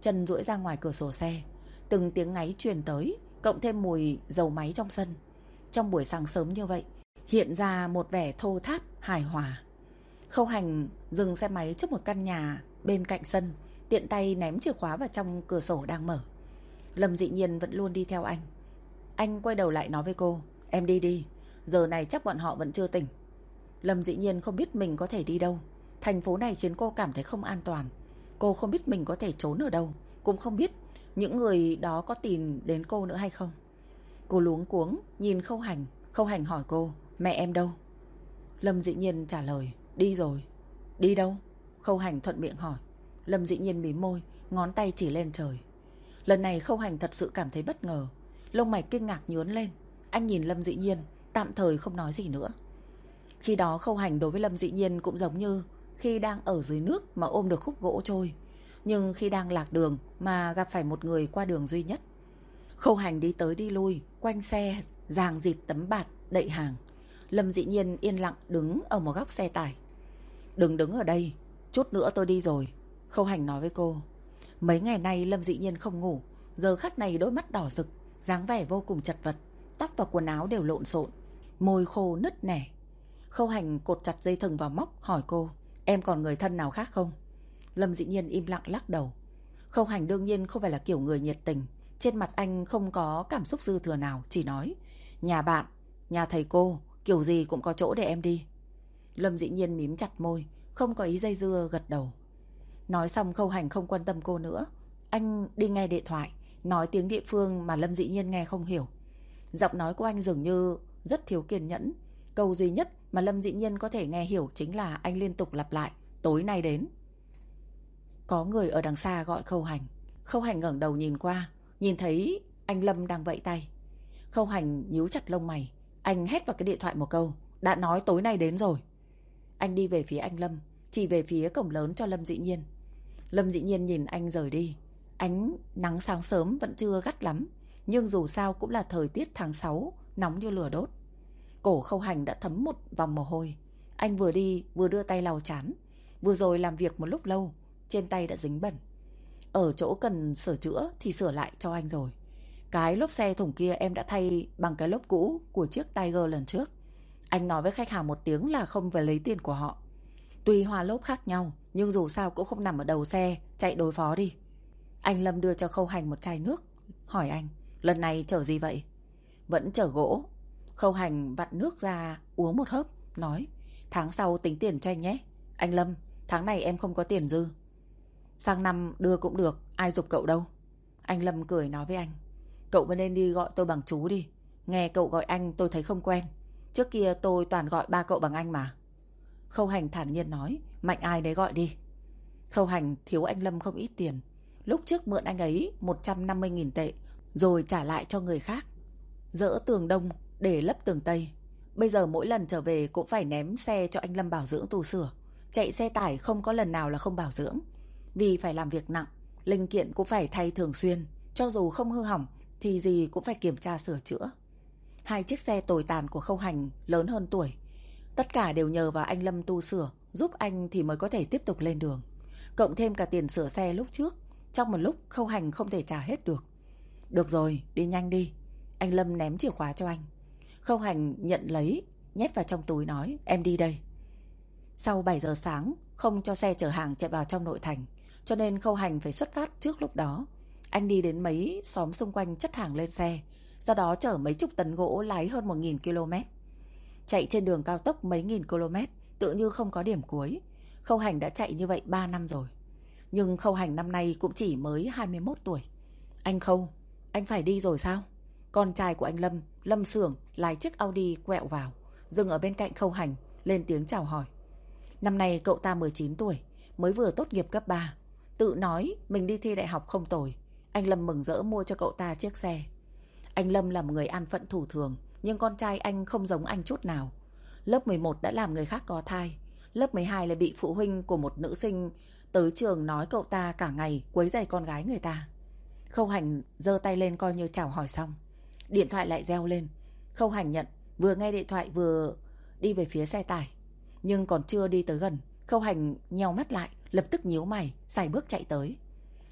Chân duỗi ra ngoài cửa sổ xe. Từng tiếng ngáy truyền tới, cộng thêm mùi dầu máy trong sân. Trong buổi sáng sớm như vậy, hiện ra một vẻ thô tháp, hài hòa. Khâu hành dừng xe máy trước một căn nhà bên cạnh sân, tiện tay ném chìa khóa vào trong cửa sổ đang mở. Lâm dị nhiên vẫn luôn đi theo anh. Anh quay đầu lại nói với cô, em đi đi, giờ này chắc bọn họ vẫn chưa tỉnh. Lâm dị nhiên không biết mình có thể đi đâu. Thành phố này khiến cô cảm thấy không an toàn. Cô không biết mình có thể trốn ở đâu, cũng không biết những người đó có tìm đến cô nữa hay không. Cô luống cuống, nhìn khâu hành, khâu hành hỏi cô, mẹ em đâu? Lâm dị nhiên trả lời, đi rồi. Đi đâu? Khâu hành thuận miệng hỏi. Lâm dị nhiên mím môi, ngón tay chỉ lên trời. Lần này khâu hành thật sự cảm thấy bất ngờ. Lông mày kinh ngạc nhướn lên. Anh nhìn Lâm dị nhiên, tạm thời không nói gì nữa. Khi đó khâu hành đối với Lâm dị nhiên cũng giống như khi đang ở dưới nước mà ôm được khúc gỗ trôi. Nhưng khi đang lạc đường mà gặp phải một người qua đường duy nhất. Khâu hành đi tới đi lui, quanh xe, giàng dịt tấm bạt, đậy hàng. Lâm dị nhiên yên lặng đứng ở một góc xe tải. Đừng đứng ở đây, chút nữa tôi đi rồi. Khâu hành nói với cô. Mấy ngày nay Lâm dị nhiên không ngủ, giờ khắc này đôi mắt đỏ rực, dáng vẻ vô cùng chật vật, tóc và quần áo đều lộn xộn, môi khô nứt nẻ. Khâu hành cột chặt dây thừng vào móc hỏi cô, em còn người thân nào khác không? Lâm dị nhiên im lặng lắc đầu. Khâu hành đương nhiên không phải là kiểu người nhiệt tình, trên mặt anh không có cảm xúc dư thừa nào, chỉ nói, nhà bạn, nhà thầy cô, kiểu gì cũng có chỗ để em đi. Lâm dị nhiên mím chặt môi, không có ý dây dưa gật đầu. Nói xong khâu hành không quan tâm cô nữa. Anh đi nghe điện thoại, nói tiếng địa phương mà Lâm dị nhiên nghe không hiểu. Giọng nói của anh dường như rất thiếu kiên nhẫn. Câu duy nhất mà Lâm dị nhiên có thể nghe hiểu chính là anh liên tục lặp lại, tối nay đến. Có người ở đằng xa gọi khâu hành. Khâu hành ngẩng đầu nhìn qua, nhìn thấy anh Lâm đang vẫy tay. Khâu hành nhíu chặt lông mày. Anh hét vào cái điện thoại một câu, đã nói tối nay đến rồi. Anh đi về phía anh Lâm, chỉ về phía cổng lớn cho Lâm dị nhiên. Lâm dị nhiên nhìn anh rời đi. Ánh nắng sáng sớm vẫn chưa gắt lắm, nhưng dù sao cũng là thời tiết tháng 6, nóng như lửa đốt. Cổ khâu hành đã thấm một vòng mồ hôi. Anh vừa đi vừa đưa tay lau chán. Vừa rồi làm việc một lúc lâu, trên tay đã dính bẩn. Ở chỗ cần sửa chữa thì sửa lại cho anh rồi. Cái lốp xe thủng kia em đã thay bằng cái lốp cũ của chiếc Tiger lần trước. Anh nói với khách hàng một tiếng là không phải lấy tiền của họ. Tuy hoa lốp khác nhau, nhưng dù sao cũng không nằm ở đầu xe, chạy đối phó đi. Anh Lâm đưa cho Khâu Hành một chai nước, hỏi anh, lần này chở gì vậy? Vẫn chở gỗ. Khâu Hành vặn nước ra uống một hớp, nói, tháng sau tính tiền cho anh nhé. Anh Lâm, tháng này em không có tiền dư. Sang năm đưa cũng được, ai dục cậu đâu. Anh Lâm cười nói với anh, cậu vẫn nên đi gọi tôi bằng chú đi. Nghe cậu gọi anh tôi thấy không quen. Trước kia tôi toàn gọi ba cậu bằng anh mà. Khâu Hành thản nhiên nói, mạnh ai đấy gọi đi. Khâu Hành thiếu anh Lâm không ít tiền. Lúc trước mượn anh ấy 150.000 tệ, rồi trả lại cho người khác. Dỡ tường đông để lấp tường tây. Bây giờ mỗi lần trở về cũng phải ném xe cho anh Lâm bảo dưỡng tu sửa. Chạy xe tải không có lần nào là không bảo dưỡng. Vì phải làm việc nặng, linh kiện cũng phải thay thường xuyên. Cho dù không hư hỏng thì gì cũng phải kiểm tra sửa chữa. Hai chiếc xe tồi tàn của khâu hành lớn hơn tuổi. Tất cả đều nhờ vào anh Lâm tu sửa, giúp anh thì mới có thể tiếp tục lên đường. Cộng thêm cả tiền sửa xe lúc trước, trong một lúc khâu hành không thể trả hết được. Được rồi, đi nhanh đi. Anh Lâm ném chìa khóa cho anh. Khâu hành nhận lấy, nhét vào trong túi nói, em đi đây. Sau 7 giờ sáng, không cho xe chở hàng chạy vào trong nội thành, cho nên khâu hành phải xuất phát trước lúc đó. Anh đi đến mấy xóm xung quanh chất hàng lên xe, sau đó chở mấy chục tấn gỗ lái hơn 1.000 km. Chạy trên đường cao tốc mấy nghìn km, tự như không có điểm cuối. Khâu hành đã chạy như vậy 3 năm rồi. Nhưng khâu hành năm nay cũng chỉ mới 21 tuổi. Anh Khâu, anh phải đi rồi sao? Con trai của anh Lâm, Lâm Sưởng, lái chiếc Audi quẹo vào, dừng ở bên cạnh khâu hành, lên tiếng chào hỏi. Năm nay cậu ta 19 tuổi, mới vừa tốt nghiệp cấp 3. Tự nói mình đi thi đại học không tồi. Anh Lâm mừng rỡ mua cho cậu ta chiếc xe. Anh Lâm là một người an phận thủ thường, nhưng con trai anh không giống anh chút nào. Lớp 11 đã làm người khác có thai. Lớp 12 lại bị phụ huynh của một nữ sinh tới trường nói cậu ta cả ngày quấy giày con gái người ta. Khâu hành giơ tay lên coi như chào hỏi xong. Điện thoại lại reo lên. Khâu hành nhận, vừa nghe điện thoại vừa đi về phía xe tải. Nhưng còn chưa đi tới gần, khâu hành nheo mắt lại, lập tức nhíu mày, xài bước chạy tới.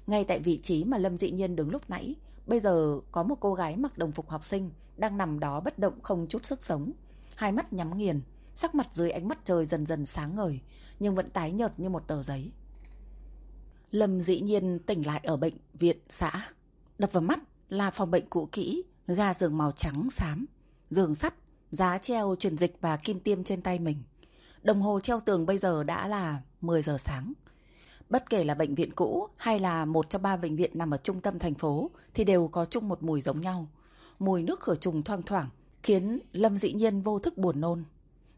Ngay tại vị trí mà Lâm Dị Nhiên đứng lúc nãy, bây giờ có một cô gái mặc đồng phục học sinh đang nằm đó bất động không chút sức sống. hai mắt nhắm nghiền, sắc mặt dưới ánh mắt trời dần dần sáng ngời, nhưng vẫn tái nhợt như một tờ giấy. Lâm dĩ nhiên tỉnh lại ở bệnh viện xã. Đập vào mắt là phòng bệnh cũ kỹ, ga giường màu trắng xám, giường sắt, giá treo truyền dịch và kim tiêm trên tay mình. Đồng hồ treo tường bây giờ đã là 10 giờ sáng. Bất kể là bệnh viện cũ hay là một trong ba bệnh viện nằm ở trung tâm thành phố thì đều có chung một mùi giống nhau. Mùi nước khử trùng thoang thoảng khiến Lâm dĩ nhiên vô thức buồn nôn.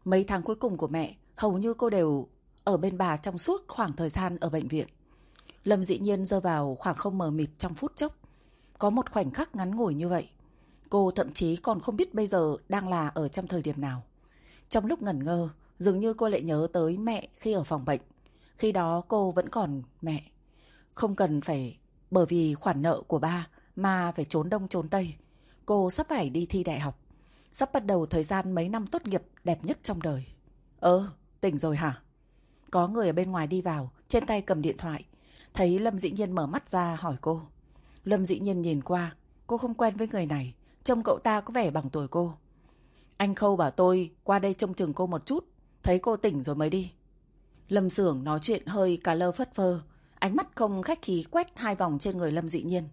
Mấy tháng cuối cùng của mẹ, hầu như cô đều ở bên bà trong suốt khoảng thời gian ở bệnh viện. Lâm dĩ nhiên rơi vào khoảng không mờ mịt trong phút chốc. Có một khoảnh khắc ngắn ngủi như vậy. Cô thậm chí còn không biết bây giờ đang là ở trong thời điểm nào. Trong lúc ngẩn ngơ, dường như cô lại nhớ tới mẹ khi ở phòng bệnh. Khi đó cô vẫn còn mẹ. Không cần phải bởi vì khoản nợ của ba mà phải trốn đông trốn tây. Cô sắp phải đi thi đại học. Sắp bắt đầu thời gian mấy năm tốt nghiệp đẹp nhất trong đời. Ơ, tỉnh rồi hả? Có người ở bên ngoài đi vào, trên tay cầm điện thoại. Thấy Lâm Dĩ Nhiên mở mắt ra hỏi cô. Lâm Dĩ Nhiên nhìn qua, cô không quen với người này. Trông cậu ta có vẻ bằng tuổi cô. Anh Khâu bảo tôi qua đây trông chừng cô một chút. Thấy cô tỉnh rồi mới đi. Lâm Sưởng nói chuyện hơi cà lơ phất phơ. Ánh mắt không khách khí quét hai vòng trên người Lâm Dĩ Nhiên.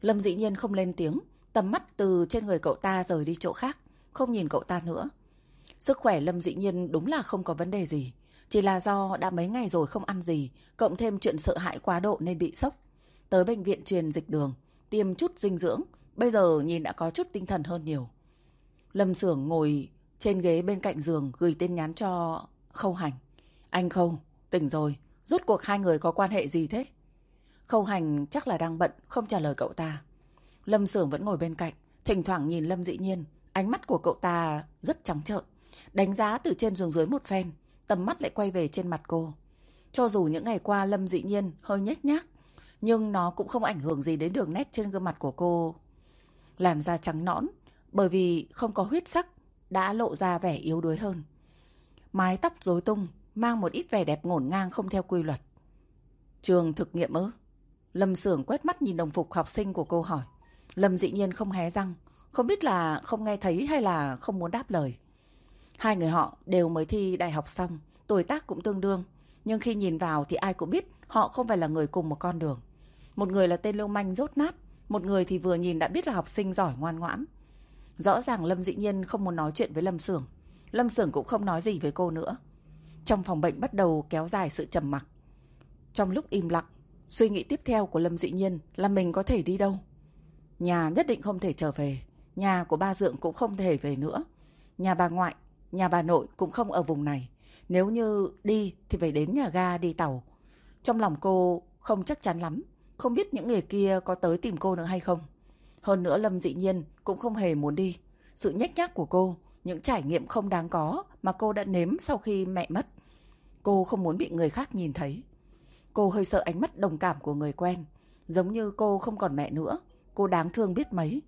Lâm Dĩ Nhiên không lên tiếng. Tầm mắt từ trên người cậu ta rời đi chỗ khác. Không nhìn cậu ta nữa. Sức khỏe Lâm Dĩ Nhiên đúng là không có vấn đề gì. Chỉ là do đã mấy ngày rồi không ăn gì, cộng thêm chuyện sợ hãi quá độ nên bị sốc. Tới bệnh viện truyền dịch đường, tiêm chút dinh dưỡng, bây giờ nhìn đã có chút tinh thần hơn nhiều. Lâm Sưởng ngồi trên ghế bên cạnh giường gửi tin nhắn cho Khâu Hành. Anh Khâu, tỉnh rồi, rốt cuộc hai người có quan hệ gì thế? Khâu Hành chắc là đang bận, không trả lời cậu ta. Lâm Sưởng vẫn ngồi bên cạnh, thỉnh thoảng nhìn Lâm Dĩ Nhiên, ánh mắt của cậu ta rất trắng trợn, đánh giá từ trên giường dưới một phen, tầm mắt lại quay về trên mặt cô. Cho dù những ngày qua Lâm Dĩ Nhiên hơi nhếch nhác, nhưng nó cũng không ảnh hưởng gì đến đường nét trên gương mặt của cô. Làn da trắng nõn, bởi vì không có huyết sắc, đã lộ ra vẻ yếu đuối hơn. Mái tóc rối tung, mang một ít vẻ đẹp ngổn ngang không theo quy luật. Trường thực nghiệm ư? Lâm Sưởng quét mắt nhìn đồng phục học sinh của cô hỏi. Lâm dĩ nhiên không hé răng, không biết là không nghe thấy hay là không muốn đáp lời. Hai người họ đều mới thi đại học xong, tuổi tác cũng tương đương. Nhưng khi nhìn vào thì ai cũng biết họ không phải là người cùng một con đường. Một người là tên lưu manh rốt nát, một người thì vừa nhìn đã biết là học sinh giỏi ngoan ngoãn. Rõ ràng Lâm dĩ nhiên không muốn nói chuyện với Lâm Sưởng. Lâm Sưởng cũng không nói gì với cô nữa. Trong phòng bệnh bắt đầu kéo dài sự trầm mặc. Trong lúc im lặng, suy nghĩ tiếp theo của Lâm dĩ nhiên là mình có thể đi đâu. Nhà nhất định không thể trở về. Nhà của ba Dượng cũng không thể về nữa. Nhà bà ngoại, nhà bà nội cũng không ở vùng này. Nếu như đi thì phải đến nhà ga đi tàu. Trong lòng cô không chắc chắn lắm. Không biết những người kia có tới tìm cô nữa hay không. Hơn nữa Lâm dị nhiên cũng không hề muốn đi. Sự nhách nhác của cô, những trải nghiệm không đáng có mà cô đã nếm sau khi mẹ mất. Cô không muốn bị người khác nhìn thấy. Cô hơi sợ ánh mắt đồng cảm của người quen. Giống như cô không còn mẹ nữa. Cô đáng thương biết mấy.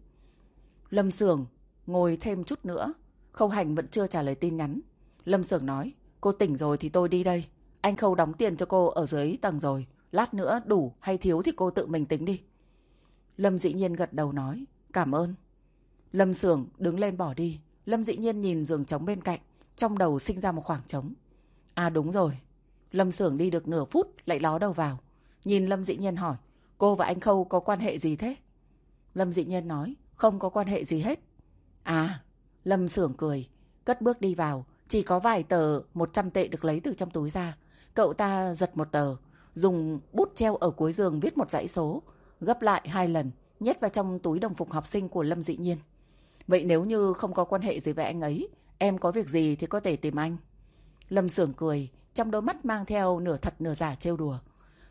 Lâm Sưởng ngồi thêm chút nữa. Khâu Hành vẫn chưa trả lời tin nhắn. Lâm Sưởng nói, cô tỉnh rồi thì tôi đi đây. Anh Khâu đóng tiền cho cô ở dưới tầng rồi. Lát nữa đủ hay thiếu thì cô tự mình tính đi. Lâm dĩ nhiên gật đầu nói, cảm ơn. Lâm Sưởng đứng lên bỏ đi. Lâm dĩ nhiên nhìn giường trống bên cạnh, trong đầu sinh ra một khoảng trống. À đúng rồi. Lâm Sưởng đi được nửa phút lại ló đầu vào. Nhìn Lâm dĩ nhiên hỏi, cô và anh Khâu có quan hệ gì thế? Lâm dĩ nhiên nói, không có quan hệ gì hết. À, Lâm Sưởng cười, cất bước đi vào, chỉ có vài tờ 100 tệ được lấy từ trong túi ra. Cậu ta giật một tờ, dùng bút treo ở cuối giường viết một dãy số, gấp lại hai lần, nhét vào trong túi đồng phục học sinh của Lâm Dị Nhiên. Vậy nếu như không có quan hệ gì với anh ấy, em có việc gì thì có thể tìm anh. Lâm Sưởng cười, trong đôi mắt mang theo nửa thật nửa giả trêu đùa.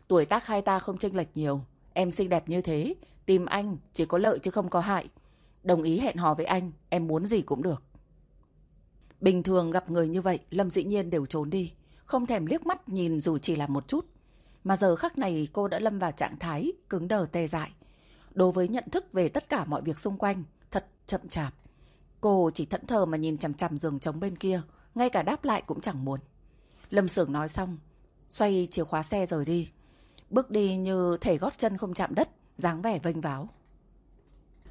Tuổi tác hai ta không chênh lệch nhiều, em xinh đẹp như thế, tìm anh chỉ có lợi chứ không có hại. Đồng ý hẹn hò với anh, em muốn gì cũng được. Bình thường gặp người như vậy, Lâm Dĩ Nhiên đều trốn đi, không thèm liếc mắt nhìn dù chỉ là một chút. Mà giờ khắc này cô đã lâm vào trạng thái cứng đờ tê dại. Đối với nhận thức về tất cả mọi việc xung quanh, thật chậm chạp. Cô chỉ thẫn thờ mà nhìn chằm chằm giường trống bên kia, ngay cả đáp lại cũng chẳng muốn. Lâm Sưởng nói xong, xoay chìa khóa xe rời đi. Bước đi như thể gót chân không chạm đất, dáng vẻ vênh váo.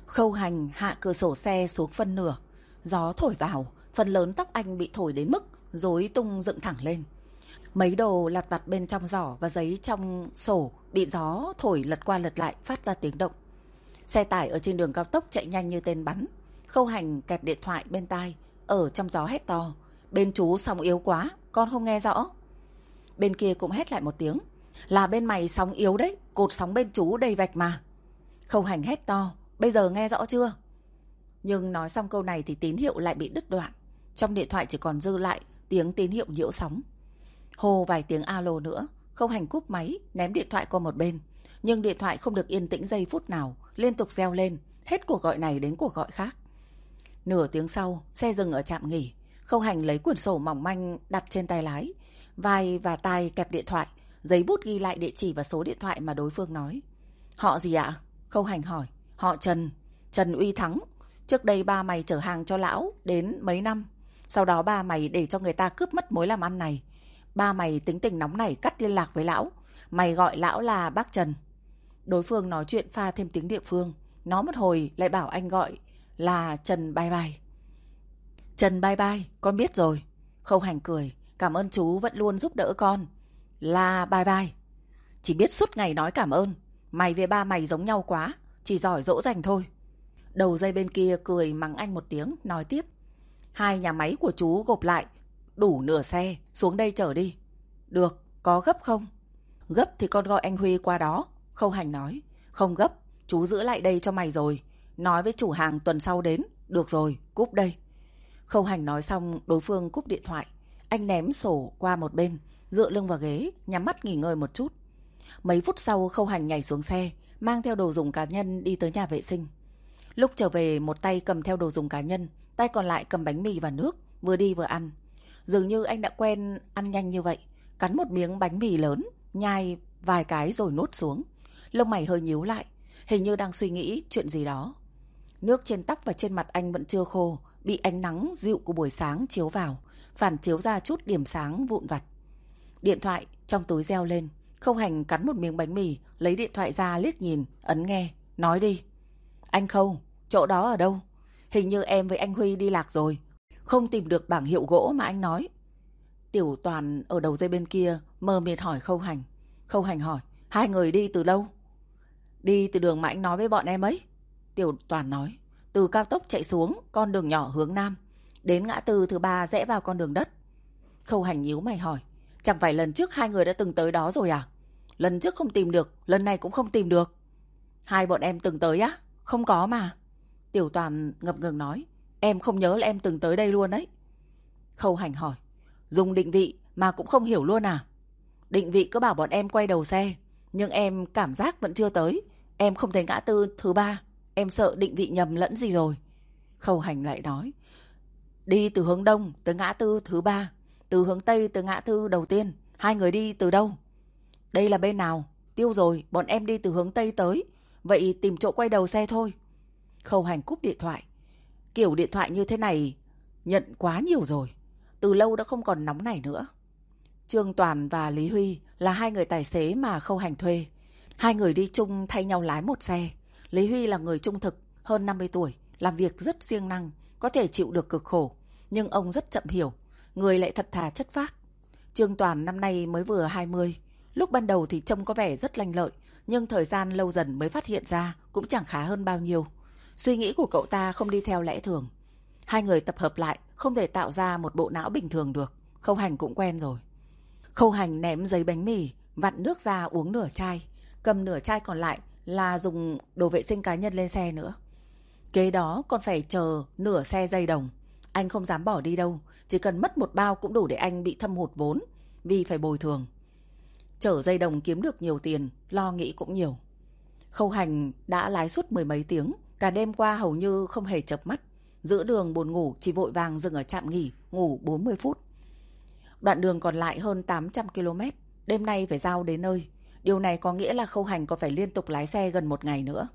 Khâu hành hạ cửa sổ xe xuống phân nửa, gió thổi vào, phần lớn tóc anh bị thổi đến mức rối tung dựng thẳng lên. Mấy đồ lặt vặt bên trong giỏ và giấy trong sổ bị gió thổi lật qua lật lại phát ra tiếng động. Xe tải ở trên đường cao tốc chạy nhanh như tên bắn. Khâu hành kẹp điện thoại bên tai, ở trong gió hét to. Bên chú sóng yếu quá, con không nghe rõ. Bên kia cũng hét lại một tiếng. Là bên mày sóng yếu đấy, cột sóng bên chú đầy vạch mà. Khâu hành hét to, bây giờ nghe rõ chưa? Nhưng nói xong câu này thì tín hiệu lại bị đứt đoạn. Trong điện thoại chỉ còn dư lại tiếng tín hiệu nhiễu sóng. Hồ vài tiếng alo nữa, khâu hành cúp máy, ném điện thoại qua một bên. Nhưng điện thoại không được yên tĩnh giây phút nào, liên tục reo lên, hết cuộc gọi này đến cuộc gọi khác. Nửa tiếng sau, xe dừng ở trạm nghỉ. Khâu hành lấy quyển sổ mỏng manh đặt trên tay lái. Vai và tai kẹp điện thoại, giấy bút ghi lại địa chỉ và số điện thoại mà đối phương nói. Họ gì ạ? Khâu hành hỏi. Họ Trần. Trần Uy Thắng. Trước đây ba mày chở hàng cho lão đến mấy năm. Sau đó ba mày để cho người ta cướp mất mối làm ăn này. Ba mày tính tình nóng nảy cắt liên lạc với lão. Mày gọi lão là bác Trần. Đối phương nói chuyện pha thêm tiếng địa phương. Nó một hồi lại bảo anh gọi là Trần Bye Bye. Trần Bye Bye, con biết rồi. Khâu hành cười. Cảm ơn chú vẫn luôn giúp đỡ con. Là Bye Bye. Chỉ biết suốt ngày nói cảm ơn. Mày với ba mày giống nhau quá. Chỉ giỏi dỗ dành thôi. Đầu dây bên kia cười mắng anh một tiếng, nói tiếp. Hai nhà máy của chú gộp lại, đủ nửa xe, xuống đây chở đi. Được, có gấp không? Gấp thì con gọi anh Huy qua đó. Khâu hành nói. Không gấp, chú giữ lại đây cho mày rồi. Nói với chủ hàng tuần sau đến. Được rồi, cúp đây. Khâu hành nói xong, đối phương cúp điện thoại. Anh ném sổ qua một bên, dựa lưng vào ghế, nhắm mắt nghỉ ngơi một chút. Mấy phút sau, khâu hành nhảy xuống xe, mang theo đồ dùng cá nhân đi tới nhà vệ sinh. Lúc trở về, một tay cầm theo đồ dùng cá nhân, tay còn lại cầm bánh mì và nước, vừa đi vừa ăn. Dường như anh đã quen ăn nhanh như vậy, cắn một miếng bánh mì lớn, nhai vài cái rồi nuốt xuống. Lông mày hơi nhíu lại, hình như đang suy nghĩ chuyện gì đó. Nước trên tóc và trên mặt anh vẫn chưa khô, bị ánh nắng dịu của buổi sáng chiếu vào, phản chiếu ra chút điểm sáng vụn vặt. Điện thoại trong túi reo lên, không hành cắn một miếng bánh mì, lấy điện thoại ra liếc nhìn, ấn nghe, nói đi. Anh Khâu, chỗ đó ở đâu? Hình như em với anh Huy đi lạc rồi, không tìm được bảng hiệu gỗ mà anh nói. Tiểu Toàn ở đầu dây bên kia mơ mịt hỏi Khâu Hành. Khâu Hành hỏi, hai người đi từ đâu? Đi từ đường mà anh nói với bọn em ấy. Tiểu Toàn nói, từ cao tốc chạy xuống, con đường nhỏ hướng nam. Đến ngã tư thứ ba rẽ vào con đường đất. Khâu Hành nhíu mày hỏi, chẳng phải lần trước hai người đã từng tới đó rồi à? Lần trước không tìm được, lần này cũng không tìm được. Hai bọn em từng tới á? Không có mà. Tiểu Toàn ngập ngừng nói, em không nhớ là em từng tới đây luôn đấy. Khâu Hành hỏi, dùng định vị mà cũng không hiểu luôn à? Định vị cứ bảo bọn em quay đầu xe, nhưng em cảm giác vẫn chưa tới. Em không thấy ngã tư thứ ba. Em sợ định vị nhầm lẫn gì rồi. Khâu hành lại nói. Đi từ hướng đông tới ngã tư thứ ba. Từ hướng tây tới ngã tư đầu tiên. Hai người đi từ đâu? Đây là bên nào? Tiêu rồi, bọn em đi từ hướng tây tới. Vậy tìm chỗ quay đầu xe thôi. Khâu hành cúp điện thoại. Kiểu điện thoại như thế này nhận quá nhiều rồi. Từ lâu đã không còn nóng này nữa. Trương Toàn và Lý Huy là hai người tài xế mà Khâu Hành thuê. Hai người đi chung thay nhau lái một xe. Lý Huy là người trung thực, hơn 50 tuổi, làm việc rất siêng năng, có thể chịu được cực khổ. Nhưng ông rất chậm hiểu, người lại thật thà chất phác. Trương Toàn năm nay mới vừa 20. Lúc ban đầu thì trông có vẻ rất lanh lợi, nhưng thời gian lâu dần mới phát hiện ra cũng chẳng khá hơn bao nhiêu. Suy nghĩ của cậu ta không đi theo lẽ thường. Hai người tập hợp lại không thể tạo ra một bộ não bình thường được. Khâu hành cũng quen rồi. Khâu hành ném giấy bánh mì, vặn nước ra uống nửa chai. Cầm nửa chai còn lại là dùng đồ vệ sinh cá nhân lên xe nữa. Kế đó còn phải chờ nửa xe dây đồng. Anh không dám bỏ đi đâu, chỉ cần mất một bao cũng đủ để anh bị thâm hụt vốn, vì phải bồi thường. Chở dây đồng kiếm được nhiều tiền, lo nghĩ cũng nhiều. Khâu hành đã lái suốt mười mấy tiếng, cả đêm qua hầu như không hề chập mắt. Giữa đường buồn ngủ chỉ vội vàng dừng ở trạm nghỉ, ngủ 40 phút. Đoạn đường còn lại hơn 800 km, đêm nay phải giao đến nơi. Điều này có nghĩa là Khâu Hành còn phải liên tục lái xe gần một ngày nữa.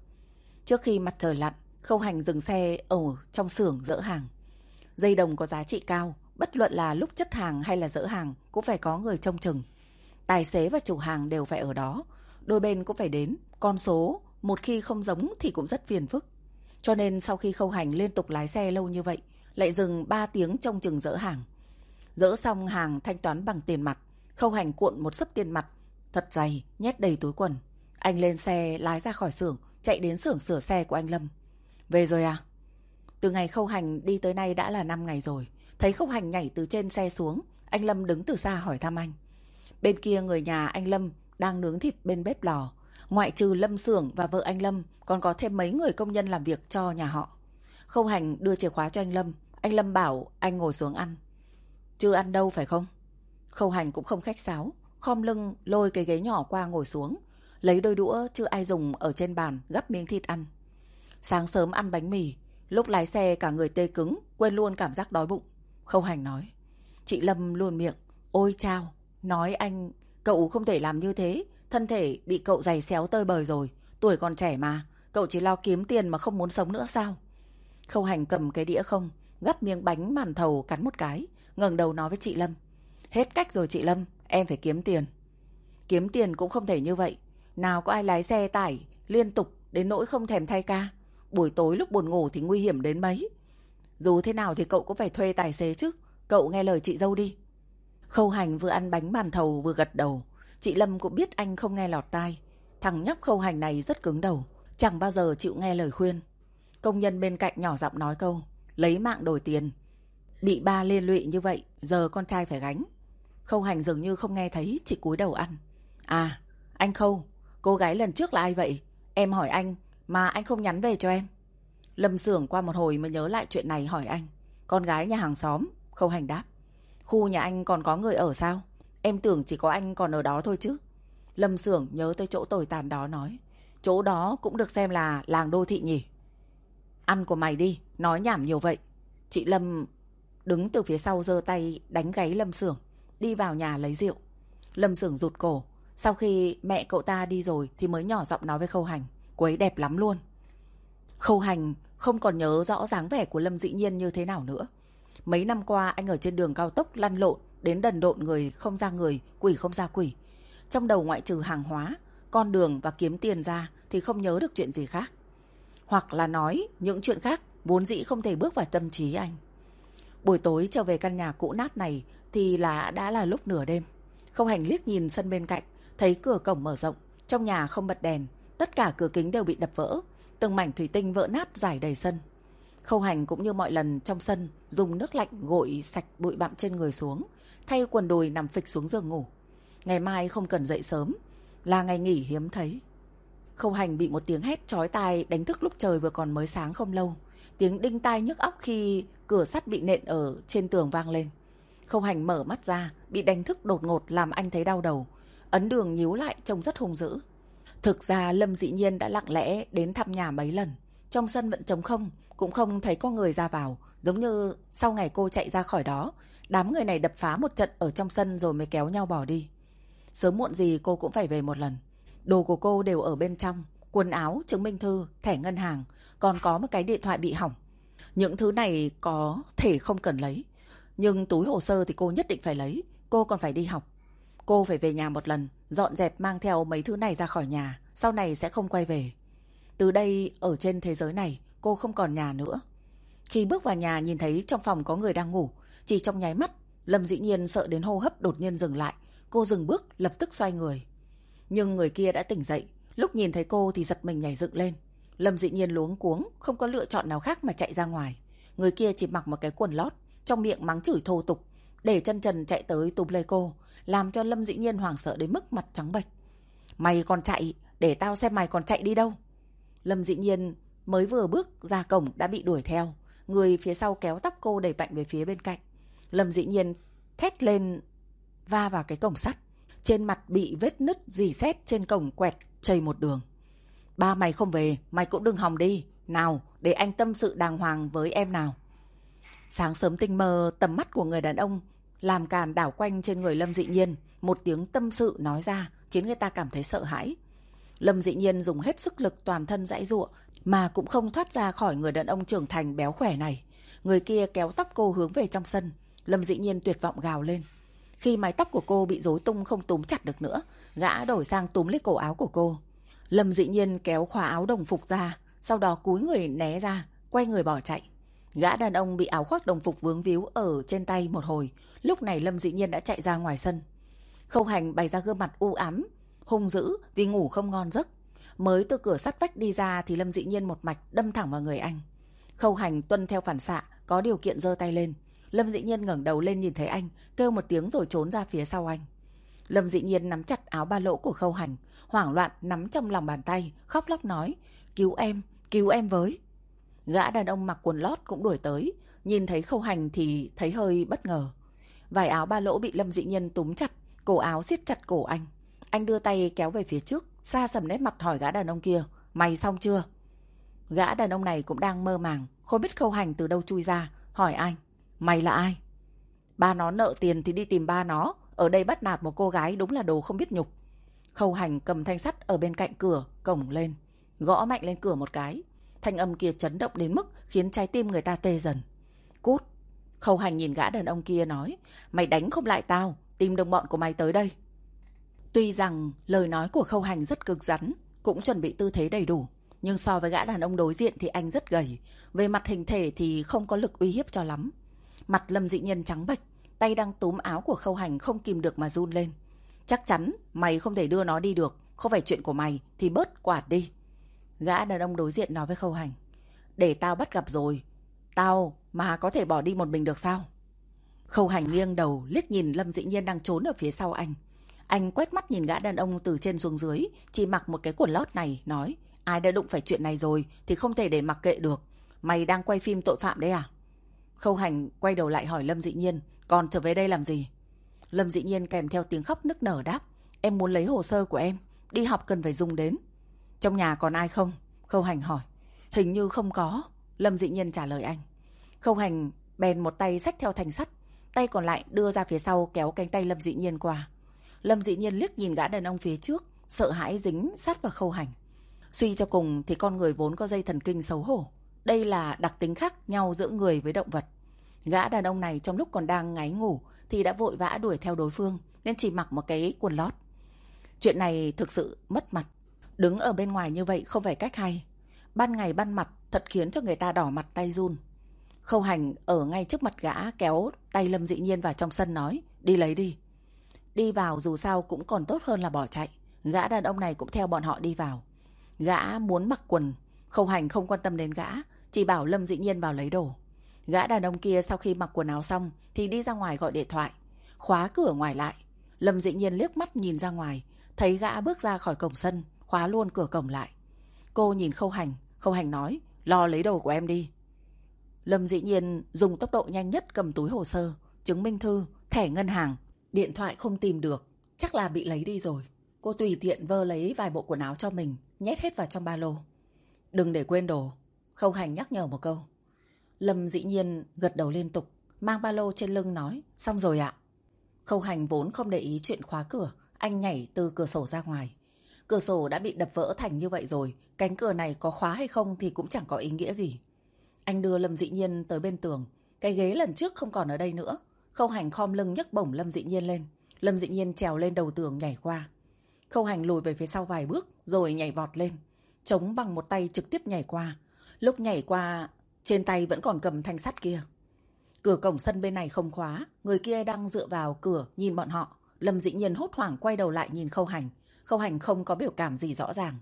Trước khi mặt trời lặn, Khâu Hành dừng xe ở trong xưởng dỡ hàng. Dây đồng có giá trị cao, bất luận là lúc chất hàng hay là dỡ hàng cũng phải có người trông chừng. Tài xế và chủ hàng đều phải ở đó, đôi bên cũng phải đến. Con số một khi không giống thì cũng rất phiền phức. Cho nên sau khi Khâu Hành liên tục lái xe lâu như vậy, lại dừng 3 tiếng trong chừng dỡ hàng. Dỡ xong hàng thanh toán bằng tiền mặt, khâu hành cuộn một sấp tiền mặt, thật dày, nhét đầy túi quần. Anh lên xe lái ra khỏi xưởng, chạy đến xưởng sửa xe của anh Lâm. Về rồi à? Từ ngày khâu hành đi tới nay đã là 5 ngày rồi. Thấy khâu hành nhảy từ trên xe xuống, anh Lâm đứng từ xa hỏi thăm anh. Bên kia người nhà anh Lâm đang nướng thịt bên bếp lò. Ngoại trừ Lâm Sưởng và vợ anh Lâm, còn có thêm mấy người công nhân làm việc cho nhà họ. Khâu hành đưa chìa khóa cho anh Lâm. Anh Lâm bảo anh ngồi xuống ăn. Chưa ăn đâu phải không? Khâu hành cũng không khách sáo. Khom lưng lôi cái ghế nhỏ qua ngồi xuống. Lấy đôi đũa chưa ai dùng ở trên bàn gắp miếng thịt ăn. Sáng sớm ăn bánh mì. Lúc lái xe cả người tê cứng, quên luôn cảm giác đói bụng. Khâu hành nói. Chị Lâm luôn miệng. Ôi chao, nói anh, cậu không thể làm như thế. Thân thể bị cậu giày xéo tơi bời rồi. Tuổi còn trẻ mà. Cậu chỉ lo kiếm tiền mà không muốn sống nữa sao? Khâu hành cầm cái đĩa không, gắp miếng bánh màn thầu cắn một cái, ngẩng đầu nói với chị Lâm. Hết cách rồi chị Lâm, em phải kiếm tiền. Kiếm tiền cũng không thể như vậy. Nào có ai lái xe tải liên tục đến nỗi không thèm thay ca. Buổi tối lúc buồn ngủ thì nguy hiểm đến mấy. Dù thế nào thì cậu cũng phải thuê tài xế chứ. Cậu nghe lời chị dâu đi. Khâu hành vừa ăn bánh màn thầu vừa gật đầu. Chị Lâm cũng biết anh không nghe lọt tai. Thằng nhóc khâu hành này rất cứng đầu. Chẳng bao giờ chịu nghe lời khuyên. Công nhân bên cạnh nhỏ giọng nói câu. Lấy mạng đổi tiền. Bị ba liên lụy như vậy, giờ con trai phải gánh. Khâu hành dường như không nghe thấy, chỉ cúi đầu ăn. À, anh Khâu, cô gái lần trước là ai vậy? Em hỏi anh, mà anh không nhắn về cho em. Lâm Sưởng qua một hồi mới nhớ lại chuyện này hỏi anh. Con gái nhà hàng xóm, Khâu hành đáp. Khu nhà anh còn có người ở sao? Em tưởng chỉ có anh còn ở đó thôi chứ. Lâm Sưởng nhớ tới chỗ tồi tàn đó nói. Chỗ đó cũng được xem là làng đô thị nhỉ? Ăn của mày đi, nói nhảm nhiều vậy. Chị Lâm đứng từ phía sau giơ tay đánh gáy Lâm Sưởng, đi vào nhà lấy rượu. Lâm Sưởng rụt cổ, sau khi mẹ cậu ta đi rồi thì mới nhỏ giọng nói với Khâu Hành, cô ấy đẹp lắm luôn. Khâu Hành không còn nhớ rõ dáng vẻ của Lâm Dĩ Nhiên như thế nào nữa. Mấy năm qua anh ở trên đường cao tốc lăn lộn đến đần độn người không ra người, quỷ không ra quỷ. Trong đầu ngoại trừ hàng hóa, con đường và kiếm tiền ra thì không nhớ được chuyện gì khác. Hoặc là nói những chuyện khác vốn dĩ không thể bước vào tâm trí anh. Buổi tối trở về căn nhà cũ nát này thì là đã là lúc nửa đêm. Không hành liếc nhìn sân bên cạnh, thấy cửa cổng mở rộng, trong nhà không bật đèn, tất cả cửa kính đều bị đập vỡ, từng mảnh thủy tinh vỡ nát rải đầy sân. Khâu hành cũng như mọi lần trong sân dùng nước lạnh gội sạch bụi bặm trên người xuống, thay quần đùi nằm phịch xuống giường ngủ. Ngày mai không cần dậy sớm, là ngày nghỉ hiếm thấy. Khâu hành bị một tiếng hét chói tai đánh thức lúc trời vừa còn mới sáng không lâu. Tiếng đinh tai nhức óc khi cửa sắt bị nện ở trên tường vang lên. Khâu hành mở mắt ra, bị đánh thức đột ngột làm anh thấy đau đầu. Ấn đường nhíu lại trông rất hung dữ. Thực ra Lâm dị nhiên đã lặng lẽ đến thăm nhà mấy lần. Trong sân vẫn trống không, cũng không thấy có người ra vào. Giống như sau ngày cô chạy ra khỏi đó, đám người này đập phá một trận ở trong sân rồi mới kéo nhau bỏ đi. Sớm muộn gì cô cũng phải về một lần. Đồ của cô đều ở bên trong, quần áo, chứng minh thư, thẻ ngân hàng, còn có một cái điện thoại bị hỏng. Những thứ này có thể không cần lấy, nhưng túi hồ sơ thì cô nhất định phải lấy, cô còn phải đi học. Cô phải về nhà một lần, dọn dẹp mang theo mấy thứ này ra khỏi nhà, sau này sẽ không quay về. Từ đây, ở trên thế giới này, cô không còn nhà nữa. Khi bước vào nhà nhìn thấy trong phòng có người đang ngủ, chỉ trong nháy mắt, Lâm dĩ nhiên sợ đến hô hấp đột nhiên dừng lại. Cô dừng bước, lập tức xoay người. Nhưng người kia đã tỉnh dậy, lúc nhìn thấy cô thì giật mình nhảy dựng lên. Lâm dị nhiên luống cuống, không có lựa chọn nào khác mà chạy ra ngoài. Người kia chỉ mặc một cái quần lót, trong miệng mắng chửi thô tục, để chân trần chạy tới túm lấy cô, làm cho Lâm dĩ nhiên hoảng sợ đến mức mặt trắng bệch. Mày còn chạy, để tao xem mày còn chạy đi đâu. Lâm dĩ nhiên mới vừa bước ra cổng đã bị đuổi theo, người phía sau kéo tóc cô đẩy mạnh về phía bên cạnh. Lâm dĩ nhiên thét lên va vào cái cổng sắt. Trên mặt bị vết nứt dì xét trên cổng quẹt chảy một đường. Ba mày không về, mày cũng đừng hòng đi. Nào, để anh tâm sự đàng hoàng với em nào. Sáng sớm tinh mơ, tầm mắt của người đàn ông làm càn đảo quanh trên người Lâm Dị Nhiên. Một tiếng tâm sự nói ra khiến người ta cảm thấy sợ hãi. Lâm Dị Nhiên dùng hết sức lực toàn thân dãy ruộng mà cũng không thoát ra khỏi người đàn ông trưởng thành béo khỏe này. Người kia kéo tóc cô hướng về trong sân. Lâm Dị Nhiên tuyệt vọng gào lên. Khi mái tóc của cô bị rối tung không túm chặt được nữa, gã đổi sang túm lấy cổ áo của cô. Lâm dị nhiên kéo khóa áo đồng phục ra, sau đó cúi người né ra, quay người bỏ chạy. Gã đàn ông bị áo khoác đồng phục vướng víu ở trên tay một hồi. Lúc này Lâm Dị Nhiên đã chạy ra ngoài sân. Khâu hành bày ra gương mặt u ám, hung dữ vì ngủ không ngon giấc. Mới từ cửa sắt vách đi ra thì Lâm Dị Nhiên một mạch đâm thẳng vào người anh. Khâu hành tuân theo phản xạ, có điều kiện giơ tay lên. Lâm Dị Nhiên ngẩng đầu lên nhìn thấy anh, kêu một tiếng rồi trốn ra phía sau anh. Lâm Dị Nhiên nắm chặt áo ba lỗ của Khâu Hành, hoảng loạn nắm trong lòng bàn tay, khóc lóc nói, cứu em, cứu em với. Gã đàn ông mặc quần lót cũng đuổi tới, nhìn thấy Khâu Hành thì thấy hơi bất ngờ. Vải áo ba lỗ bị Lâm Dị Nhiên túm chặt, cổ áo siết chặt cổ anh. Anh đưa tay kéo về phía trước, xa sầm nét mặt hỏi gã đàn ông kia, mày xong chưa? Gã đàn ông này cũng đang mơ màng, không biết Khâu Hành từ đâu chui ra, hỏi anh, mày là ai? Ba nó nợ tiền thì đi tìm ba nó, ở đây bắt nạt một cô gái đúng là đồ không biết nhục. Khâu hành cầm thanh sắt ở bên cạnh cửa, cổng lên. Gõ mạnh lên cửa một cái. Thanh âm kia chấn động đến mức khiến trái tim người ta tê dần. Cút. Khâu hành nhìn gã đàn ông kia nói. Mày đánh không lại tao. Tìm đồng bọn của mày tới đây. Tuy rằng lời nói của khâu hành rất cực rắn. Cũng chuẩn bị tư thế đầy đủ. Nhưng so với gã đàn ông đối diện thì anh rất gầy. Về mặt hình thể thì không có lực uy hiếp cho lắm. Mặt lâm dị nhân trắng bệch tay đang túm áo của khâu hành không kìm được mà run lên. Chắc chắn mày không thể đưa nó đi được, không phải chuyện của mày thì bớt quạt đi. Gã đàn ông đối diện nói với khâu hành. Để tao bắt gặp rồi, tao mà có thể bỏ đi một mình được sao? Khâu hành nghiêng đầu liếc nhìn Lâm Dĩ Nhiên đang trốn ở phía sau anh. Anh quét mắt nhìn gã đàn ông từ trên xuống dưới, chỉ mặc một cái quần lót này, nói ai đã đụng phải chuyện này rồi thì không thể để mặc kệ được. Mày đang quay phim tội phạm đấy à? Khâu hành quay đầu lại hỏi Lâm Dị Nhiên, còn trở về đây làm gì? Lâm Dị Nhiên kèm theo tiếng khóc nức nở đáp, em muốn lấy hồ sơ của em, đi học cần phải dùng đến. Trong nhà còn ai không? Khâu hành hỏi. Hình như không có. Lâm Dị Nhiên trả lời anh. Khâu hành bèn một tay xách theo thành sắt, tay còn lại đưa ra phía sau kéo cánh tay Lâm Dị Nhiên qua. Lâm Dị Nhiên liếc nhìn gã đàn ông phía trước, sợ hãi dính sát vào khâu hành. Suy cho cùng thì con người vốn có dây thần kinh xấu hổ. Đây là đặc tính khác nhau giữa người với động vật. Gã đàn ông này trong lúc còn đang ngáy ngủ thì đã vội vã đuổi theo đối phương, nên chỉ mặc một cái quần lót. Chuyện này thực sự mất mặt. Đứng ở bên ngoài như vậy không phải cách hay. Ban ngày ban mặt thật khiến cho người ta đỏ mặt tay run. Khâu hành ở ngay trước mặt gã kéo tay Lâm Dị Nhiên vào trong sân nói, đi lấy đi. Đi vào dù sao cũng còn tốt hơn là bỏ chạy. Gã đàn ông này cũng theo bọn họ đi vào. Gã muốn mặc quần. Khâu hành không quan tâm đến gã. Chỉ bảo Lâm Dị Nhiên vào lấy đồ. Gã đàn ông kia sau khi mặc quần áo xong thì đi ra ngoài gọi điện thoại. Khóa cửa ngoài lại. Lâm Dị Nhiên liếc mắt nhìn ra ngoài. Thấy gã bước ra khỏi cổng sân. Khóa luôn cửa cổng lại. Cô nhìn Khâu Hành. Khâu Hành nói lo lấy đồ của em đi. Lâm Dị Nhiên dùng tốc độ nhanh nhất cầm túi hồ sơ, chứng minh thư, thẻ ngân hàng. Điện thoại không tìm được. Chắc là bị lấy đi rồi. Cô tùy tiện vơ lấy vài bộ quần áo cho mình, nhét hết vào trong ba lô. Đừng để quên đồ. Khâu Hành nhắc nhở một câu. Lâm dĩ nhiên gật đầu liên tục, mang ba lô trên lưng nói, xong rồi ạ. Khâu hành vốn không để ý chuyện khóa cửa, anh nhảy từ cửa sổ ra ngoài. Cửa sổ đã bị đập vỡ thành như vậy rồi, cánh cửa này có khóa hay không thì cũng chẳng có ý nghĩa gì. Anh đưa Lâm Dĩ Nhiên tới bên tường, cái ghế lần trước không còn ở đây nữa. Khâu hành khom lưng nhấc bổng Lâm Dĩ Nhiên lên. Lâm Dĩ Nhiên trèo lên đầu tường nhảy qua. Khâu hành lùi về phía sau vài bước rồi nhảy vọt lên. Chống bằng một tay trực tiếp nhảy qua. Lúc nhảy qua trên tay vẫn còn cầm thanh sắt kia. Cửa cổng sân bên này không khóa, người kia đang dựa vào cửa nhìn bọn họ. Lâm dĩ nhiên hốt hoảng quay đầu lại nhìn khâu hành. Khâu hành không có biểu cảm gì rõ ràng.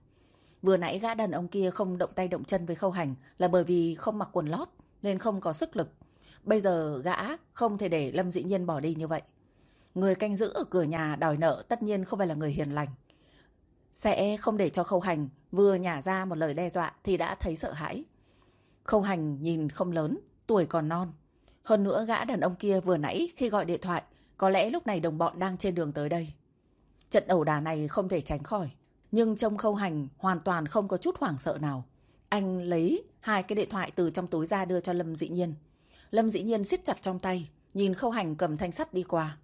Vừa nãy gã đàn ông kia không động tay động chân với khâu hành là bởi vì không mặc quần lót nên không có sức lực. Bây giờ gã không thể để Lâm dĩ nhiên bỏ đi như vậy. Người canh giữ ở cửa nhà đòi nợ tất nhiên không phải là người hiền lành. Sẽ không để cho khâu hành vừa nhả ra một lời đe dọa thì đã thấy sợ hãi. Khâu hành nhìn không lớn, tuổi còn non. Hơn nữa gã đàn ông kia vừa nãy khi gọi điện thoại, có lẽ lúc này đồng bọn đang trên đường tới đây. Trận ẩu đả này không thể tránh khỏi. Nhưng trong khâu hành hoàn toàn không có chút hoảng sợ nào. Anh lấy hai cái điện thoại từ trong túi ra đưa cho Lâm Dĩ Nhiên. Lâm Dĩ Nhiên siết chặt trong tay, nhìn khâu hành cầm thanh sắt đi qua.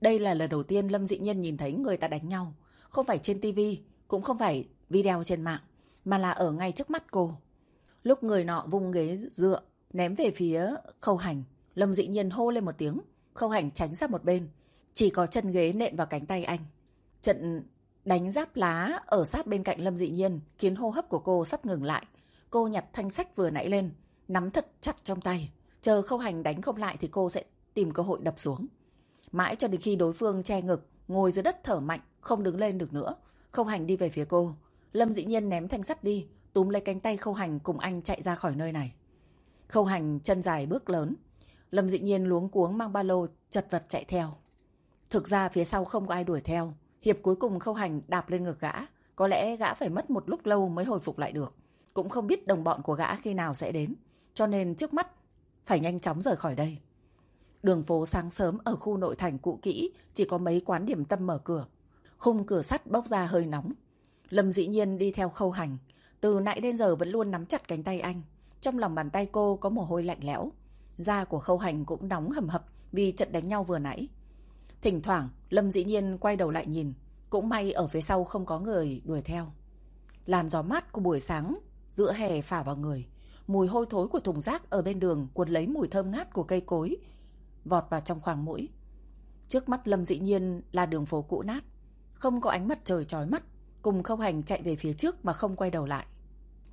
Đây là lần đầu tiên Lâm Dĩ Nhiên nhìn thấy người ta đánh nhau. Không phải trên tivi, cũng không phải video trên mạng, mà là ở ngay trước mắt cô. Lúc người nọ vung ghế dựa, ném về phía khâu hành, Lâm dị nhiên hô lên một tiếng, khâu hành tránh ra một bên. Chỉ có chân ghế nện vào cánh tay anh. Trận đánh giáp lá ở sát bên cạnh Lâm dị nhiên khiến hô hấp của cô sắp ngừng lại. Cô nhặt thanh sách vừa nãy lên, nắm thật chặt trong tay. Chờ khâu hành đánh không lại thì cô sẽ tìm cơ hội đập xuống. Mãi cho đến khi đối phương che ngực, ngồi dưới đất thở mạnh, không đứng lên được nữa. Khâu hành đi về phía cô. Lâm dĩ nhiên ném thanh sắt đi, túm lấy cánh tay khâu hành cùng anh chạy ra khỏi nơi này. Khâu hành chân dài bước lớn. Lâm dị nhiên luống cuống mang ba lô, chật vật chạy theo. Thực ra phía sau không có ai đuổi theo. Hiệp cuối cùng khâu hành đạp lên ngực gã. Có lẽ gã phải mất một lúc lâu mới hồi phục lại được. Cũng không biết đồng bọn của gã khi nào sẽ đến. Cho nên trước mắt, phải nhanh chóng rời khỏi đây. Đường phố sáng sớm ở khu nội thành cũ kỹ, chỉ có mấy quán điểm tâm mở cửa. Khung cửa sắt bốc ra hơi nóng. Lâm dĩ nhiên đi theo khâu hành. Từ nãy đến giờ vẫn luôn nắm chặt cánh tay anh. Trong lòng bàn tay cô có mồ hôi lạnh lẽo. Da của khâu hành cũng nóng hầm hập vì trận đánh nhau vừa nãy. Thỉnh thoảng, Lâm dĩ nhiên quay đầu lại nhìn. Cũng may ở phía sau không có người đuổi theo. Làn gió mát của buổi sáng giữa hè phả vào người. Mùi hôi thối của thùng rác ở bên đường cuốn lấy mùi thơm ngát của cây cối. Vọt vào trong khoang mũi. Trước mắt Lâm dĩ nhiên là đường phố cũ nát. Không có ánh mặt trời trói mắt. Cùng khâu hành chạy về phía trước mà không quay đầu lại.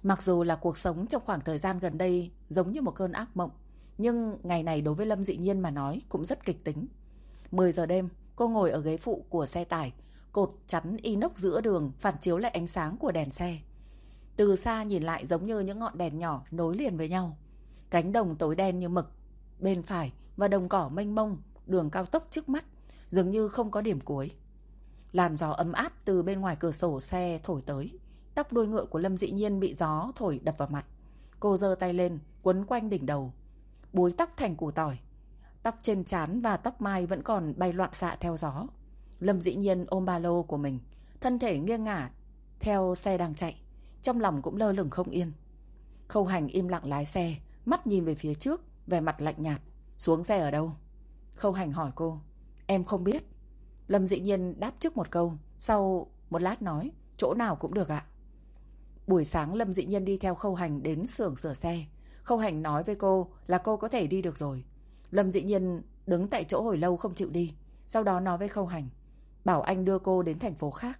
Mặc dù là cuộc sống trong khoảng thời gian gần đây giống như một cơn ác mộng, nhưng ngày này đối với Lâm Dị Nhiên mà nói cũng rất kịch tính. 10 giờ đêm, cô ngồi ở ghế phụ của xe tải, cột chắn inox giữa đường phản chiếu lại ánh sáng của đèn xe. Từ xa nhìn lại giống như những ngọn đèn nhỏ nối liền với nhau. Cánh đồng tối đen như mực, bên phải và đồng cỏ mênh mông, đường cao tốc trước mắt, dường như không có điểm cuối. Làn gió ấm áp từ bên ngoài cửa sổ xe thổi tới. Tóc đuôi ngựa của Lâm Dị Nhiên bị gió thổi đập vào mặt. Cô giơ tay lên, quấn quanh đỉnh đầu. Búi tóc thành củ tỏi. Tóc trên trán và tóc mai vẫn còn bay loạn xạ theo gió. Lâm Dị Nhiên ôm ba lô của mình, thân thể nghiêng ngả theo xe đang chạy, trong lòng cũng lơ lửng không yên. Khâu Hành im lặng lái xe, mắt nhìn về phía trước, vẻ mặt lạnh nhạt. Xuống xe ở đâu? Khâu Hành hỏi cô. Em không biết. Lâm Dị Nhiên đáp trước một câu, sau một lát nói, chỗ nào cũng được ạ. Buổi sáng Lâm Dị Nhân đi theo Khâu Hành đến xưởng sửa xe. Khâu Hành nói với cô là cô có thể đi được rồi. Lâm Dị Nhân đứng tại chỗ hồi lâu không chịu đi. Sau đó nói với Khâu Hành, bảo anh đưa cô đến thành phố khác.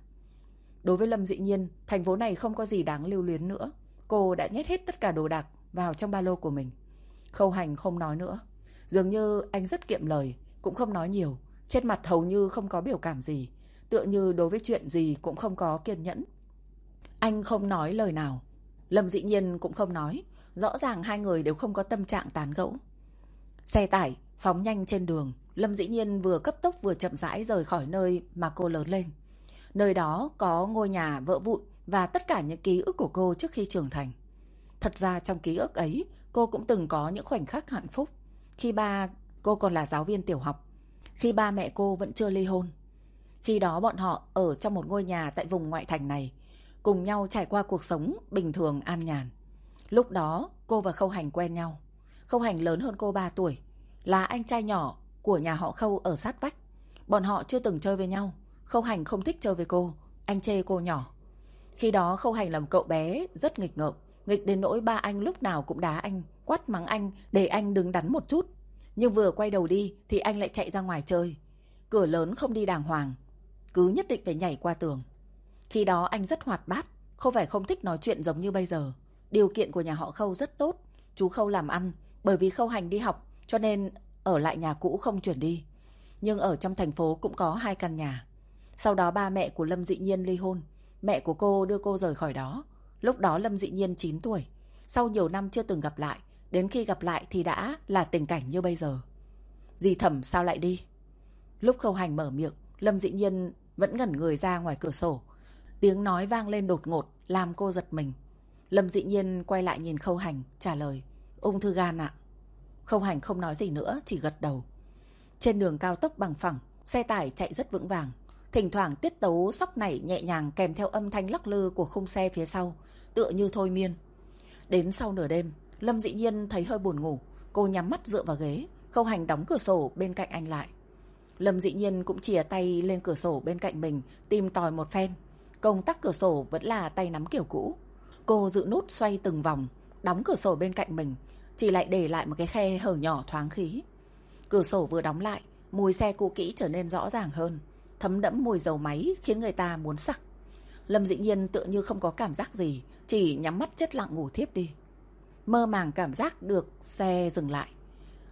Đối với Lâm Dị Nhiên, thành phố này không có gì đáng lưu luyến nữa. Cô đã nhét hết tất cả đồ đạc vào trong ba lô của mình. Khâu Hành không nói nữa. Dường như anh rất kiệm lời, cũng không nói nhiều. Trên mặt hầu như không có biểu cảm gì. Tựa như đối với chuyện gì cũng không có kiên nhẫn. Anh không nói lời nào. Lâm dĩ nhiên cũng không nói. Rõ ràng hai người đều không có tâm trạng tán gẫu. Xe tải phóng nhanh trên đường. Lâm dĩ nhiên vừa cấp tốc vừa chậm rãi rời khỏi nơi mà cô lớn lên. Nơi đó có ngôi nhà vỡ vụn và tất cả những ký ức của cô trước khi trưởng thành. Thật ra trong ký ức ấy, cô cũng từng có những khoảnh khắc hạnh phúc. Khi ba cô còn là giáo viên tiểu học. Khi ba mẹ cô vẫn chưa ly hôn. Khi đó bọn họ ở trong một ngôi nhà tại vùng ngoại thành này cùng nhau trải qua cuộc sống bình thường an nhàn. Lúc đó cô và Khâu Hành quen nhau. Khâu Hành lớn hơn cô 3 tuổi, là anh trai nhỏ của nhà họ Khâu ở sát vách. Bọn họ chưa từng chơi với nhau. Khâu Hành không thích chơi với cô, anh chê cô nhỏ. Khi đó Khâu Hành làm cậu bé rất nghịch ngợm, nghịch đến nỗi ba anh lúc nào cũng đá anh, quát mắng anh để anh đứng đắn một chút. Nhưng vừa quay đầu đi thì anh lại chạy ra ngoài chơi. Cửa lớn không đi đàng hoàng, cứ nhất định phải nhảy qua tường. Khi đó anh rất hoạt bát, không phải không thích nói chuyện giống như bây giờ. Điều kiện của nhà họ Khâu rất tốt, chú Khâu làm ăn, bởi vì Khâu Hành đi học, cho nên ở lại nhà cũ không chuyển đi. Nhưng ở trong thành phố cũng có hai căn nhà. Sau đó ba mẹ của Lâm Dị Nhiên ly hôn, mẹ của cô đưa cô rời khỏi đó. Lúc đó Lâm Dị Nhiên 9 tuổi, sau nhiều năm chưa từng gặp lại, đến khi gặp lại thì đã là tình cảnh như bây giờ. Dì thẩm sao lại đi? Lúc Khâu Hành mở miệng, Lâm Dị Nhiên vẫn ngẩn người ra ngoài cửa sổ, Tiếng nói vang lên đột ngột, làm cô giật mình. Lâm dị nhiên quay lại nhìn Khâu Hành, trả lời. Ung thư gan ạ. Khâu Hành không nói gì nữa, chỉ gật đầu. Trên đường cao tốc bằng phẳng, xe tải chạy rất vững vàng. Thỉnh thoảng tiết tấu sóc nảy nhẹ nhàng kèm theo âm thanh lắc lư của khung xe phía sau, tựa như thôi miên. Đến sau nửa đêm, Lâm dị nhiên thấy hơi buồn ngủ. Cô nhắm mắt dựa vào ghế, Khâu Hành đóng cửa sổ bên cạnh anh lại. Lâm dị nhiên cũng chìa tay lên cửa sổ bên cạnh mình, tìm tòi một phen. Công tắc cửa sổ vẫn là tay nắm kiểu cũ. Cô giữ nút xoay từng vòng, đóng cửa sổ bên cạnh mình, chỉ lại để lại một cái khe hở nhỏ thoáng khí. Cửa sổ vừa đóng lại, mùi xe cũ kỹ trở nên rõ ràng hơn, thấm đẫm mùi dầu máy khiến người ta muốn sặc. Lâm dĩ nhiên tựa như không có cảm giác gì, chỉ nhắm mắt chết lặng ngủ thiếp đi. Mơ màng cảm giác được xe dừng lại.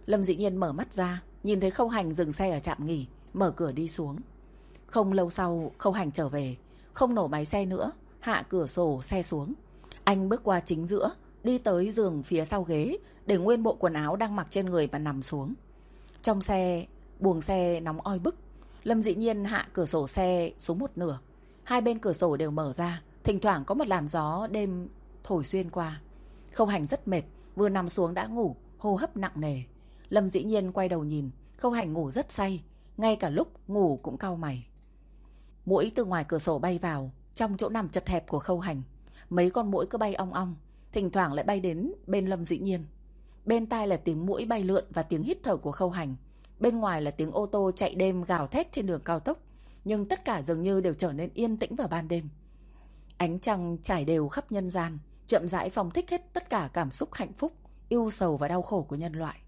Lâm dĩ nhiên mở mắt ra, nhìn thấy khâu hành dừng xe ở trạm nghỉ, mở cửa đi xuống. Không lâu sau, khâu hành trở về, không nổ máy xe nữa, hạ cửa sổ xe xuống. Anh bước qua chính giữa, đi tới giường phía sau ghế, để nguyên bộ quần áo đang mặc trên người và nằm xuống. Trong xe, buồng xe nóng oi bức, Lâm dĩ nhiên hạ cửa sổ xe xuống một nửa. Hai bên cửa sổ đều mở ra, thỉnh thoảng có một làn gió đêm thổi xuyên qua. Khâu hành rất mệt, vừa nằm xuống đã ngủ, hô hấp nặng nề. Lâm dĩ nhiên quay đầu nhìn, khâu hành ngủ rất say, ngay cả lúc ngủ cũng cau mày. Mũi từ ngoài cửa sổ bay vào, trong chỗ nằm chật hẹp của khâu hành. Mấy con mũi cứ bay ong ong, thỉnh thoảng lại bay đến bên Lâm dĩ nhiên. Bên tai là tiếng mũi bay lượn và tiếng hít thở của khâu hành. Bên ngoài là tiếng ô tô chạy đêm gào thét trên đường cao tốc. Nhưng tất cả dường như đều trở nên yên tĩnh vào ban đêm. Ánh trăng trải đều khắp nhân gian, chậm rãi phong thích hết tất cả cảm xúc hạnh phúc, yêu sầu và đau khổ của nhân loại.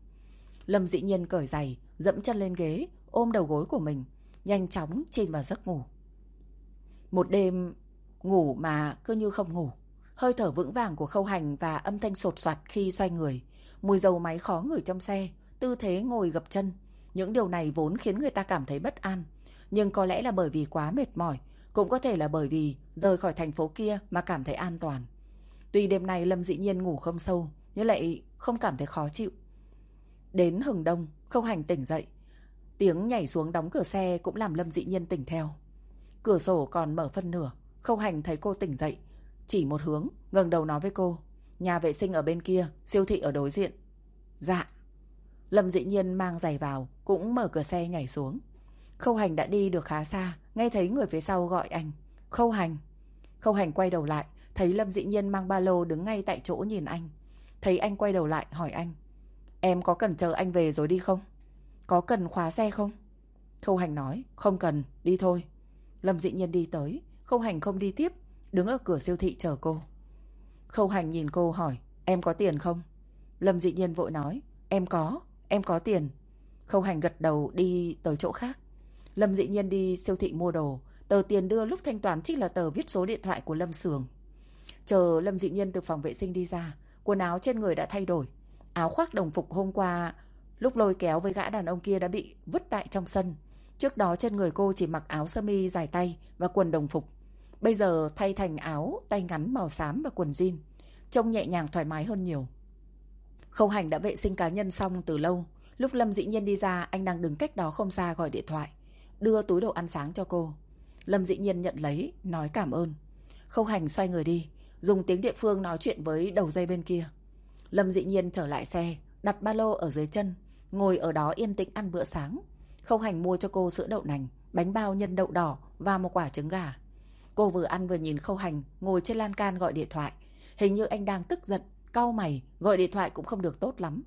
Lâm dĩ nhiên cởi giày, dẫm chân lên ghế, ôm đầu gối của mình, nhanh chóng chìm vào giấc ngủ. Một đêm ngủ mà cứ như không ngủ. Hơi thở vững vàng của khâu hành và âm thanh sột soạt khi xoay người. Mùi dầu máy khó ngửi trong xe, tư thế ngồi gập chân. Những điều này vốn khiến người ta cảm thấy bất an. Nhưng có lẽ là bởi vì quá mệt mỏi, cũng có thể là bởi vì rời khỏi thành phố kia mà cảm thấy an toàn. Tuy đêm nay Lâm dĩ nhiên ngủ không sâu, nhưng lại không cảm thấy khó chịu. Đến hừng đông, khâu hành tỉnh dậy. Tiếng nhảy xuống đóng cửa xe cũng làm Lâm dĩ nhiên tỉnh theo. Cửa sổ còn mở phân nửa, khâu hành thấy cô tỉnh dậy. Chỉ một hướng, ngẩng đầu nói với cô. Nhà vệ sinh ở bên kia, siêu thị ở đối diện. Dạ. Lâm dĩ nhiên mang giày vào, cũng mở cửa xe nhảy xuống. Khâu hành đã đi được khá xa, nghe thấy người phía sau gọi anh. Khâu hành. Khâu hành quay đầu lại, thấy Lâm dĩ nhiên mang ba lô đứng ngay tại chỗ nhìn anh. Thấy anh quay đầu lại hỏi anh. Em có cần chờ anh về rồi đi không? Có cần khóa xe không? Khâu hành nói, không cần, đi thôi. Lâm dị nhiên đi tới, khâu hành không đi tiếp, đứng ở cửa siêu thị chờ cô. Khâu hành nhìn cô hỏi, em có tiền không? Lâm dị nhiên vội nói, em có, em có tiền. Khâu hành gật đầu đi tới chỗ khác. Lâm dị nhiên đi siêu thị mua đồ, tờ tiền đưa lúc thanh toán chính là tờ viết số điện thoại của Lâm Sường. Chờ Lâm dị nhiên từ phòng vệ sinh đi ra, quần áo trên người đã thay đổi. Áo khoác đồng phục hôm qua, lúc lôi kéo với gã đàn ông kia đã bị vứt tại trong sân. Trước đó trên người cô chỉ mặc áo sơ mi dài tay và quần đồng phục. Bây giờ thay thành áo tay ngắn màu xám và quần jean. Trông nhẹ nhàng thoải mái hơn nhiều. Khâu hành đã vệ sinh cá nhân xong từ lâu. Lúc Lâm dĩ nhiên đi ra, anh đang đứng cách đó không xa gọi điện thoại. Đưa túi đồ ăn sáng cho cô. Lâm dĩ nhiên nhận lấy, nói cảm ơn. Khâu hành xoay người đi, dùng tiếng địa phương nói chuyện với đầu dây bên kia. Lâm dĩ nhiên trở lại xe, đặt ba lô ở dưới chân, ngồi ở đó yên tĩnh ăn bữa sáng. Khâu hành mua cho cô sữa đậu nành, bánh bao nhân đậu đỏ và một quả trứng gà. Cô vừa ăn vừa nhìn khâu hành ngồi trên lan can gọi điện thoại. Hình như anh đang tức giận, cau mày, gọi điện thoại cũng không được tốt lắm.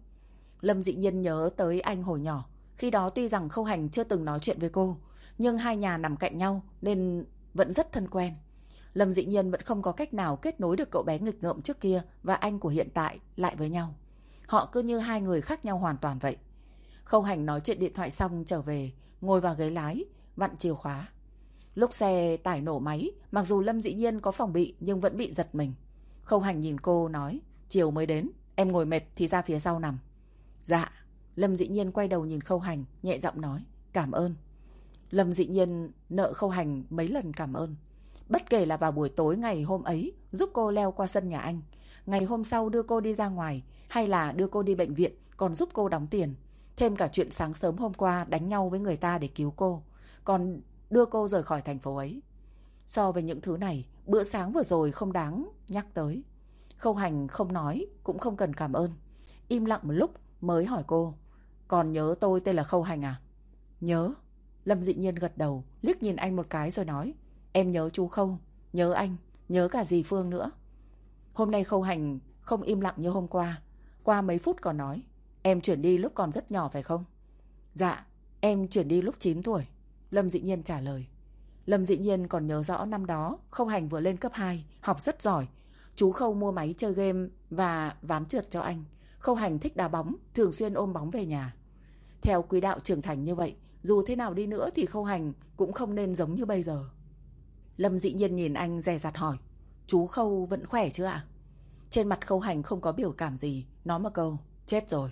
Lâm dị nhiên nhớ tới anh hồi nhỏ. Khi đó tuy rằng khâu hành chưa từng nói chuyện với cô, nhưng hai nhà nằm cạnh nhau nên vẫn rất thân quen. Lâm dị nhiên vẫn không có cách nào kết nối được cậu bé nghịch ngợm trước kia và anh của hiện tại lại với nhau. Họ cứ như hai người khác nhau hoàn toàn vậy. Khâu hành nói chuyện điện thoại xong trở về, ngồi vào ghế lái, vặn chìa khóa. Lúc xe tải nổ máy, mặc dù Lâm dĩ nhiên có phòng bị nhưng vẫn bị giật mình. Khâu hành nhìn cô nói, chiều mới đến, em ngồi mệt thì ra phía sau nằm. Dạ, Lâm dĩ nhiên quay đầu nhìn khâu hành, nhẹ giọng nói, cảm ơn. Lâm dĩ nhiên nợ khâu hành mấy lần cảm ơn. Bất kể là vào buổi tối ngày hôm ấy giúp cô leo qua sân nhà anh, ngày hôm sau đưa cô đi ra ngoài hay là đưa cô đi bệnh viện còn giúp cô đóng tiền. Thêm cả chuyện sáng sớm hôm qua đánh nhau với người ta để cứu cô. Còn đưa cô rời khỏi thành phố ấy. So với những thứ này, bữa sáng vừa rồi không đáng nhắc tới. Khâu hành không nói, cũng không cần cảm ơn. Im lặng một lúc mới hỏi cô. Còn nhớ tôi tên là Khâu hành à? Nhớ. Lâm dị nhiên gật đầu, liếc nhìn anh một cái rồi nói. Em nhớ chú Khâu, nhớ anh, nhớ cả dì Phương nữa. Hôm nay Khâu hành không im lặng như hôm qua. Qua mấy phút còn nói. Em chuyển đi lúc còn rất nhỏ phải không? Dạ, em chuyển đi lúc 9 tuổi. Lâm Dị Nhiên trả lời. Lâm Dị Nhiên còn nhớ rõ năm đó, Khâu Hành vừa lên cấp 2, học rất giỏi. Chú Khâu mua máy chơi game và ván trượt cho anh. Khâu Hành thích đá bóng, thường xuyên ôm bóng về nhà. Theo quý đạo trưởng thành như vậy, dù thế nào đi nữa thì Khâu Hành cũng không nên giống như bây giờ. Lâm Dị Nhiên nhìn anh dè dặt hỏi, chú Khâu vẫn khỏe chứ ạ? Trên mặt khâu hành không có biểu cảm gì, nói một câu, chết rồi.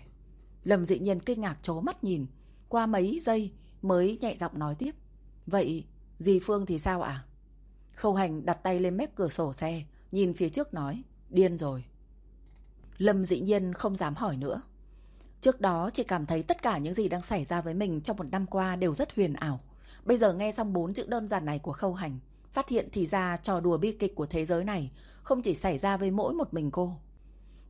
Lâm dị nhiên kinh ngạc chố mắt nhìn, qua mấy giây mới nhẹ giọng nói tiếp. Vậy dì Phương thì sao ạ? Khâu hành đặt tay lên mép cửa sổ xe, nhìn phía trước nói, điên rồi. Lâm dị nhiên không dám hỏi nữa. Trước đó chỉ cảm thấy tất cả những gì đang xảy ra với mình trong một năm qua đều rất huyền ảo. Bây giờ nghe xong bốn chữ đơn giản này của khâu hành, phát hiện thì ra trò đùa bi kịch của thế giới này không chỉ xảy ra với mỗi một mình cô.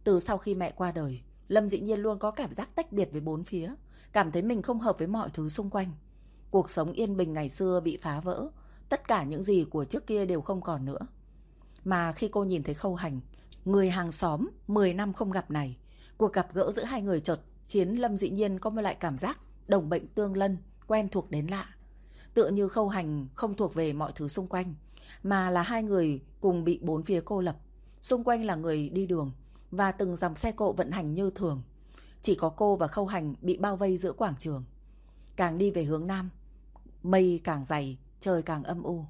Từ sau khi mẹ qua đời, Lâm dĩ nhiên luôn có cảm giác tách biệt với bốn phía, cảm thấy mình không hợp với mọi thứ xung quanh. Cuộc sống yên bình ngày xưa bị phá vỡ, tất cả những gì của trước kia đều không còn nữa. Mà khi cô nhìn thấy khâu hành, người hàng xóm 10 năm không gặp này, cuộc gặp gỡ giữa hai người chợt khiến Lâm dĩ nhiên có một lại cảm giác đồng bệnh tương lân, quen thuộc đến lạ. Tựa như khâu hành không thuộc về mọi thứ xung quanh, mà là hai người cùng bị bốn phía cô lập. Xung quanh là người đi đường và từng dòng xe cộ vận hành như thường. Chỉ có cô và khâu hành bị bao vây giữa quảng trường. Càng đi về hướng Nam, mây càng dày, trời càng âm u.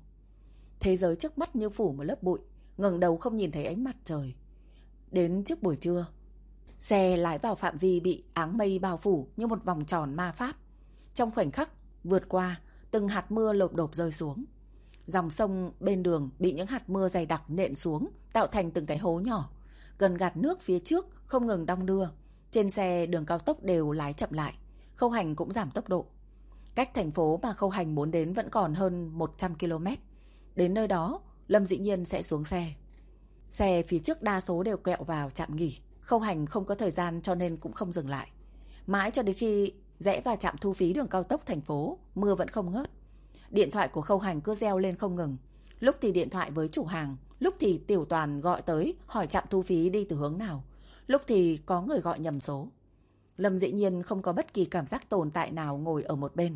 Thế giới trước mắt như phủ một lớp bụi, ngẩng đầu không nhìn thấy ánh mặt trời. Đến trước buổi trưa, xe lái vào phạm vi bị áng mây bao phủ như một vòng tròn ma pháp. Trong khoảnh khắc vượt qua, từng hạt mưa lộp đột rơi xuống. Dòng sông bên đường bị những hạt mưa dày đặc nện xuống, tạo thành từng cái hố nhỏ. Gần gạt nước phía trước không ngừng đong đưa. Trên xe đường cao tốc đều lái chậm lại. Khâu hành cũng giảm tốc độ. Cách thành phố mà khâu hành muốn đến vẫn còn hơn 100 km. Đến nơi đó, Lâm dĩ nhiên sẽ xuống xe. Xe phía trước đa số đều quẹo vào trạm nghỉ. Khâu hành không có thời gian cho nên cũng không dừng lại. Mãi cho đến khi rẽ vào trạm thu phí đường cao tốc thành phố, mưa vẫn không ngớt. Điện thoại của khâu hành cứ reo lên không ngừng. Lúc thì điện thoại với chủ hàng, lúc thì tiểu toàn gọi tới hỏi trạm thu phí đi từ hướng nào. Lúc thì có người gọi nhầm số. Lâm dĩ nhiên không có bất kỳ cảm giác tồn tại nào ngồi ở một bên.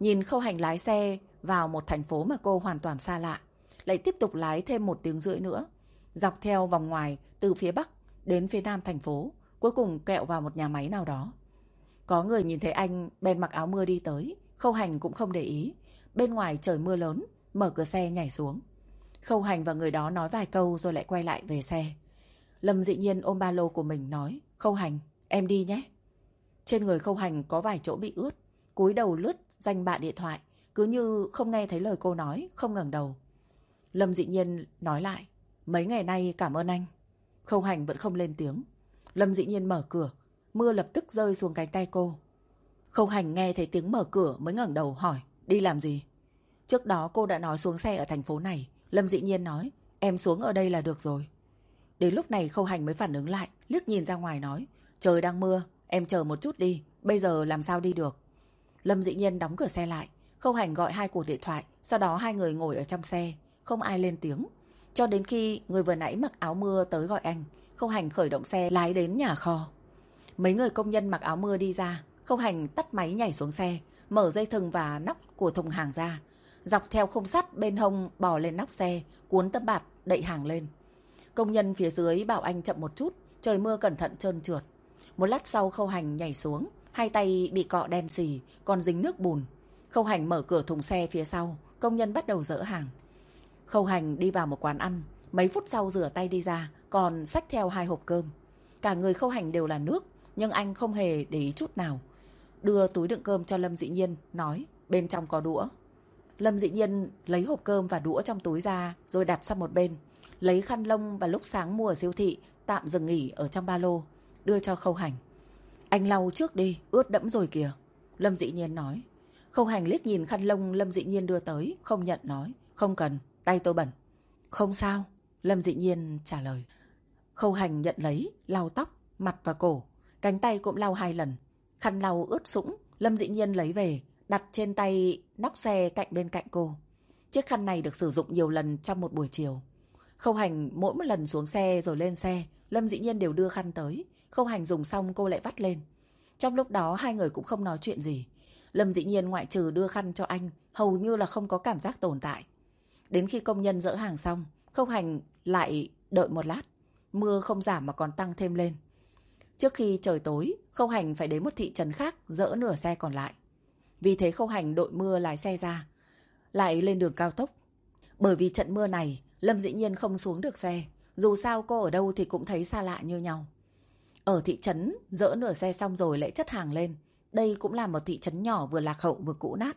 Nhìn khâu hành lái xe vào một thành phố mà cô hoàn toàn xa lạ. Lại tiếp tục lái thêm một tiếng rưỡi nữa. Dọc theo vòng ngoài từ phía bắc đến phía nam thành phố. Cuối cùng kẹo vào một nhà máy nào đó. Có người nhìn thấy anh bên mặc áo mưa đi tới. Khâu hành cũng không để ý. Bên ngoài trời mưa lớn, mở cửa xe nhảy xuống. Khâu hành và người đó nói vài câu rồi lại quay lại về xe. Lâm dị nhiên ôm ba lô của mình nói, Khâu hành, em đi nhé. Trên người khâu hành có vài chỗ bị ướt, cúi đầu lướt danh bạ điện thoại, cứ như không nghe thấy lời cô nói, không ngẩng đầu. Lâm dị nhiên nói lại, mấy ngày nay cảm ơn anh. Khâu hành vẫn không lên tiếng. Lâm dị nhiên mở cửa, mưa lập tức rơi xuống cánh tay cô. Khâu hành nghe thấy tiếng mở cửa mới ngẩng đầu hỏi, đi làm gì? Trước đó cô đã nói xuống xe ở thành phố này, Lâm dị nhiên nói, em xuống ở đây là được rồi. Đến lúc này khâu hành mới phản ứng lại, liếc nhìn ra ngoài nói, trời đang mưa, em chờ một chút đi, bây giờ làm sao đi được. Lâm dị nhiên đóng cửa xe lại, khâu hành gọi hai cuộc điện thoại, sau đó hai người ngồi ở trong xe, không ai lên tiếng. Cho đến khi người vừa nãy mặc áo mưa tới gọi anh, khâu hành khởi động xe lái đến nhà kho. Mấy người công nhân mặc áo mưa đi ra, khâu hành tắt máy nhảy xuống xe, mở dây thừng và nắp của thùng hàng ra, dọc theo khung sắt bên hông bò lên nóc xe, cuốn tấm bạt đậy hàng lên. Công nhân phía dưới bảo anh chậm một chút, trời mưa cẩn thận trơn trượt. Một lát sau khâu hành nhảy xuống, hai tay bị cọ đen xì, còn dính nước bùn. Khâu hành mở cửa thùng xe phía sau, công nhân bắt đầu dỡ hàng. Khâu hành đi vào một quán ăn, mấy phút sau rửa tay đi ra, còn xách theo hai hộp cơm. Cả người khâu hành đều là nước, nhưng anh không hề để ý chút nào. Đưa túi đựng cơm cho Lâm Dị Nhiên, nói bên trong có đũa. Lâm Dị Nhiên lấy hộp cơm và đũa trong túi ra rồi đặt sang một bên. Lấy khăn lông và lúc sáng mua ở siêu thị tạm dừng nghỉ ở trong ba lô, đưa cho khâu hành. Anh lau trước đi, ướt đẫm rồi kìa. Lâm Dị Nhiên nói. Khâu hành liếc nhìn khăn lông Lâm Dị Nhiên đưa tới, không nhận nói. Không cần, tay tôi bẩn. Không sao, Lâm Dị Nhiên trả lời. Khâu hành nhận lấy, lau tóc, mặt và cổ. Cánh tay cũng lau hai lần. Khăn lau ướt sũng, Lâm Dị Nhiên lấy về, đặt trên tay nóc xe cạnh bên cạnh cô. Chiếc khăn này được sử dụng nhiều lần trong một buổi chiều. Khâu hành mỗi một lần xuống xe rồi lên xe, Lâm dĩ nhiên đều đưa khăn tới. Khâu hành dùng xong cô lại vắt lên. Trong lúc đó hai người cũng không nói chuyện gì. Lâm dĩ nhiên ngoại trừ đưa khăn cho anh, hầu như là không có cảm giác tồn tại. Đến khi công nhân dỡ hàng xong, Khâu hành lại đợi một lát. Mưa không giảm mà còn tăng thêm lên. Trước khi trời tối, Khâu hành phải đến một thị trấn khác dỡ nửa xe còn lại. Vì thế khâu hành đội mưa lái xe ra, lại lên đường cao tốc. Bởi vì trận mưa này, Lâm dĩ nhiên không xuống được xe. Dù sao cô ở đâu thì cũng thấy xa lạ như nhau. Ở thị trấn, dỡ nửa xe xong rồi lại chất hàng lên. Đây cũng là một thị trấn nhỏ vừa lạc hậu vừa cũ nát.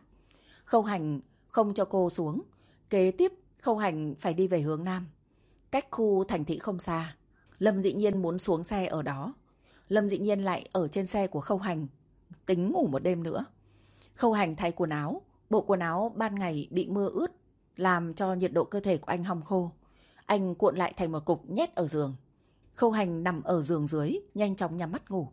Khâu hành không cho cô xuống. Kế tiếp, khâu hành phải đi về hướng Nam. Cách khu thành thị không xa. Lâm dị nhiên muốn xuống xe ở đó. Lâm dị nhiên lại ở trên xe của khâu hành. Tính ngủ một đêm nữa. Khâu hành thay quần áo. Bộ quần áo ban ngày bị mưa ướt. Làm cho nhiệt độ cơ thể của anh hong khô. Anh cuộn lại thành một cục nhét ở giường. Khâu hành nằm ở giường dưới, nhanh chóng nhắm mắt ngủ.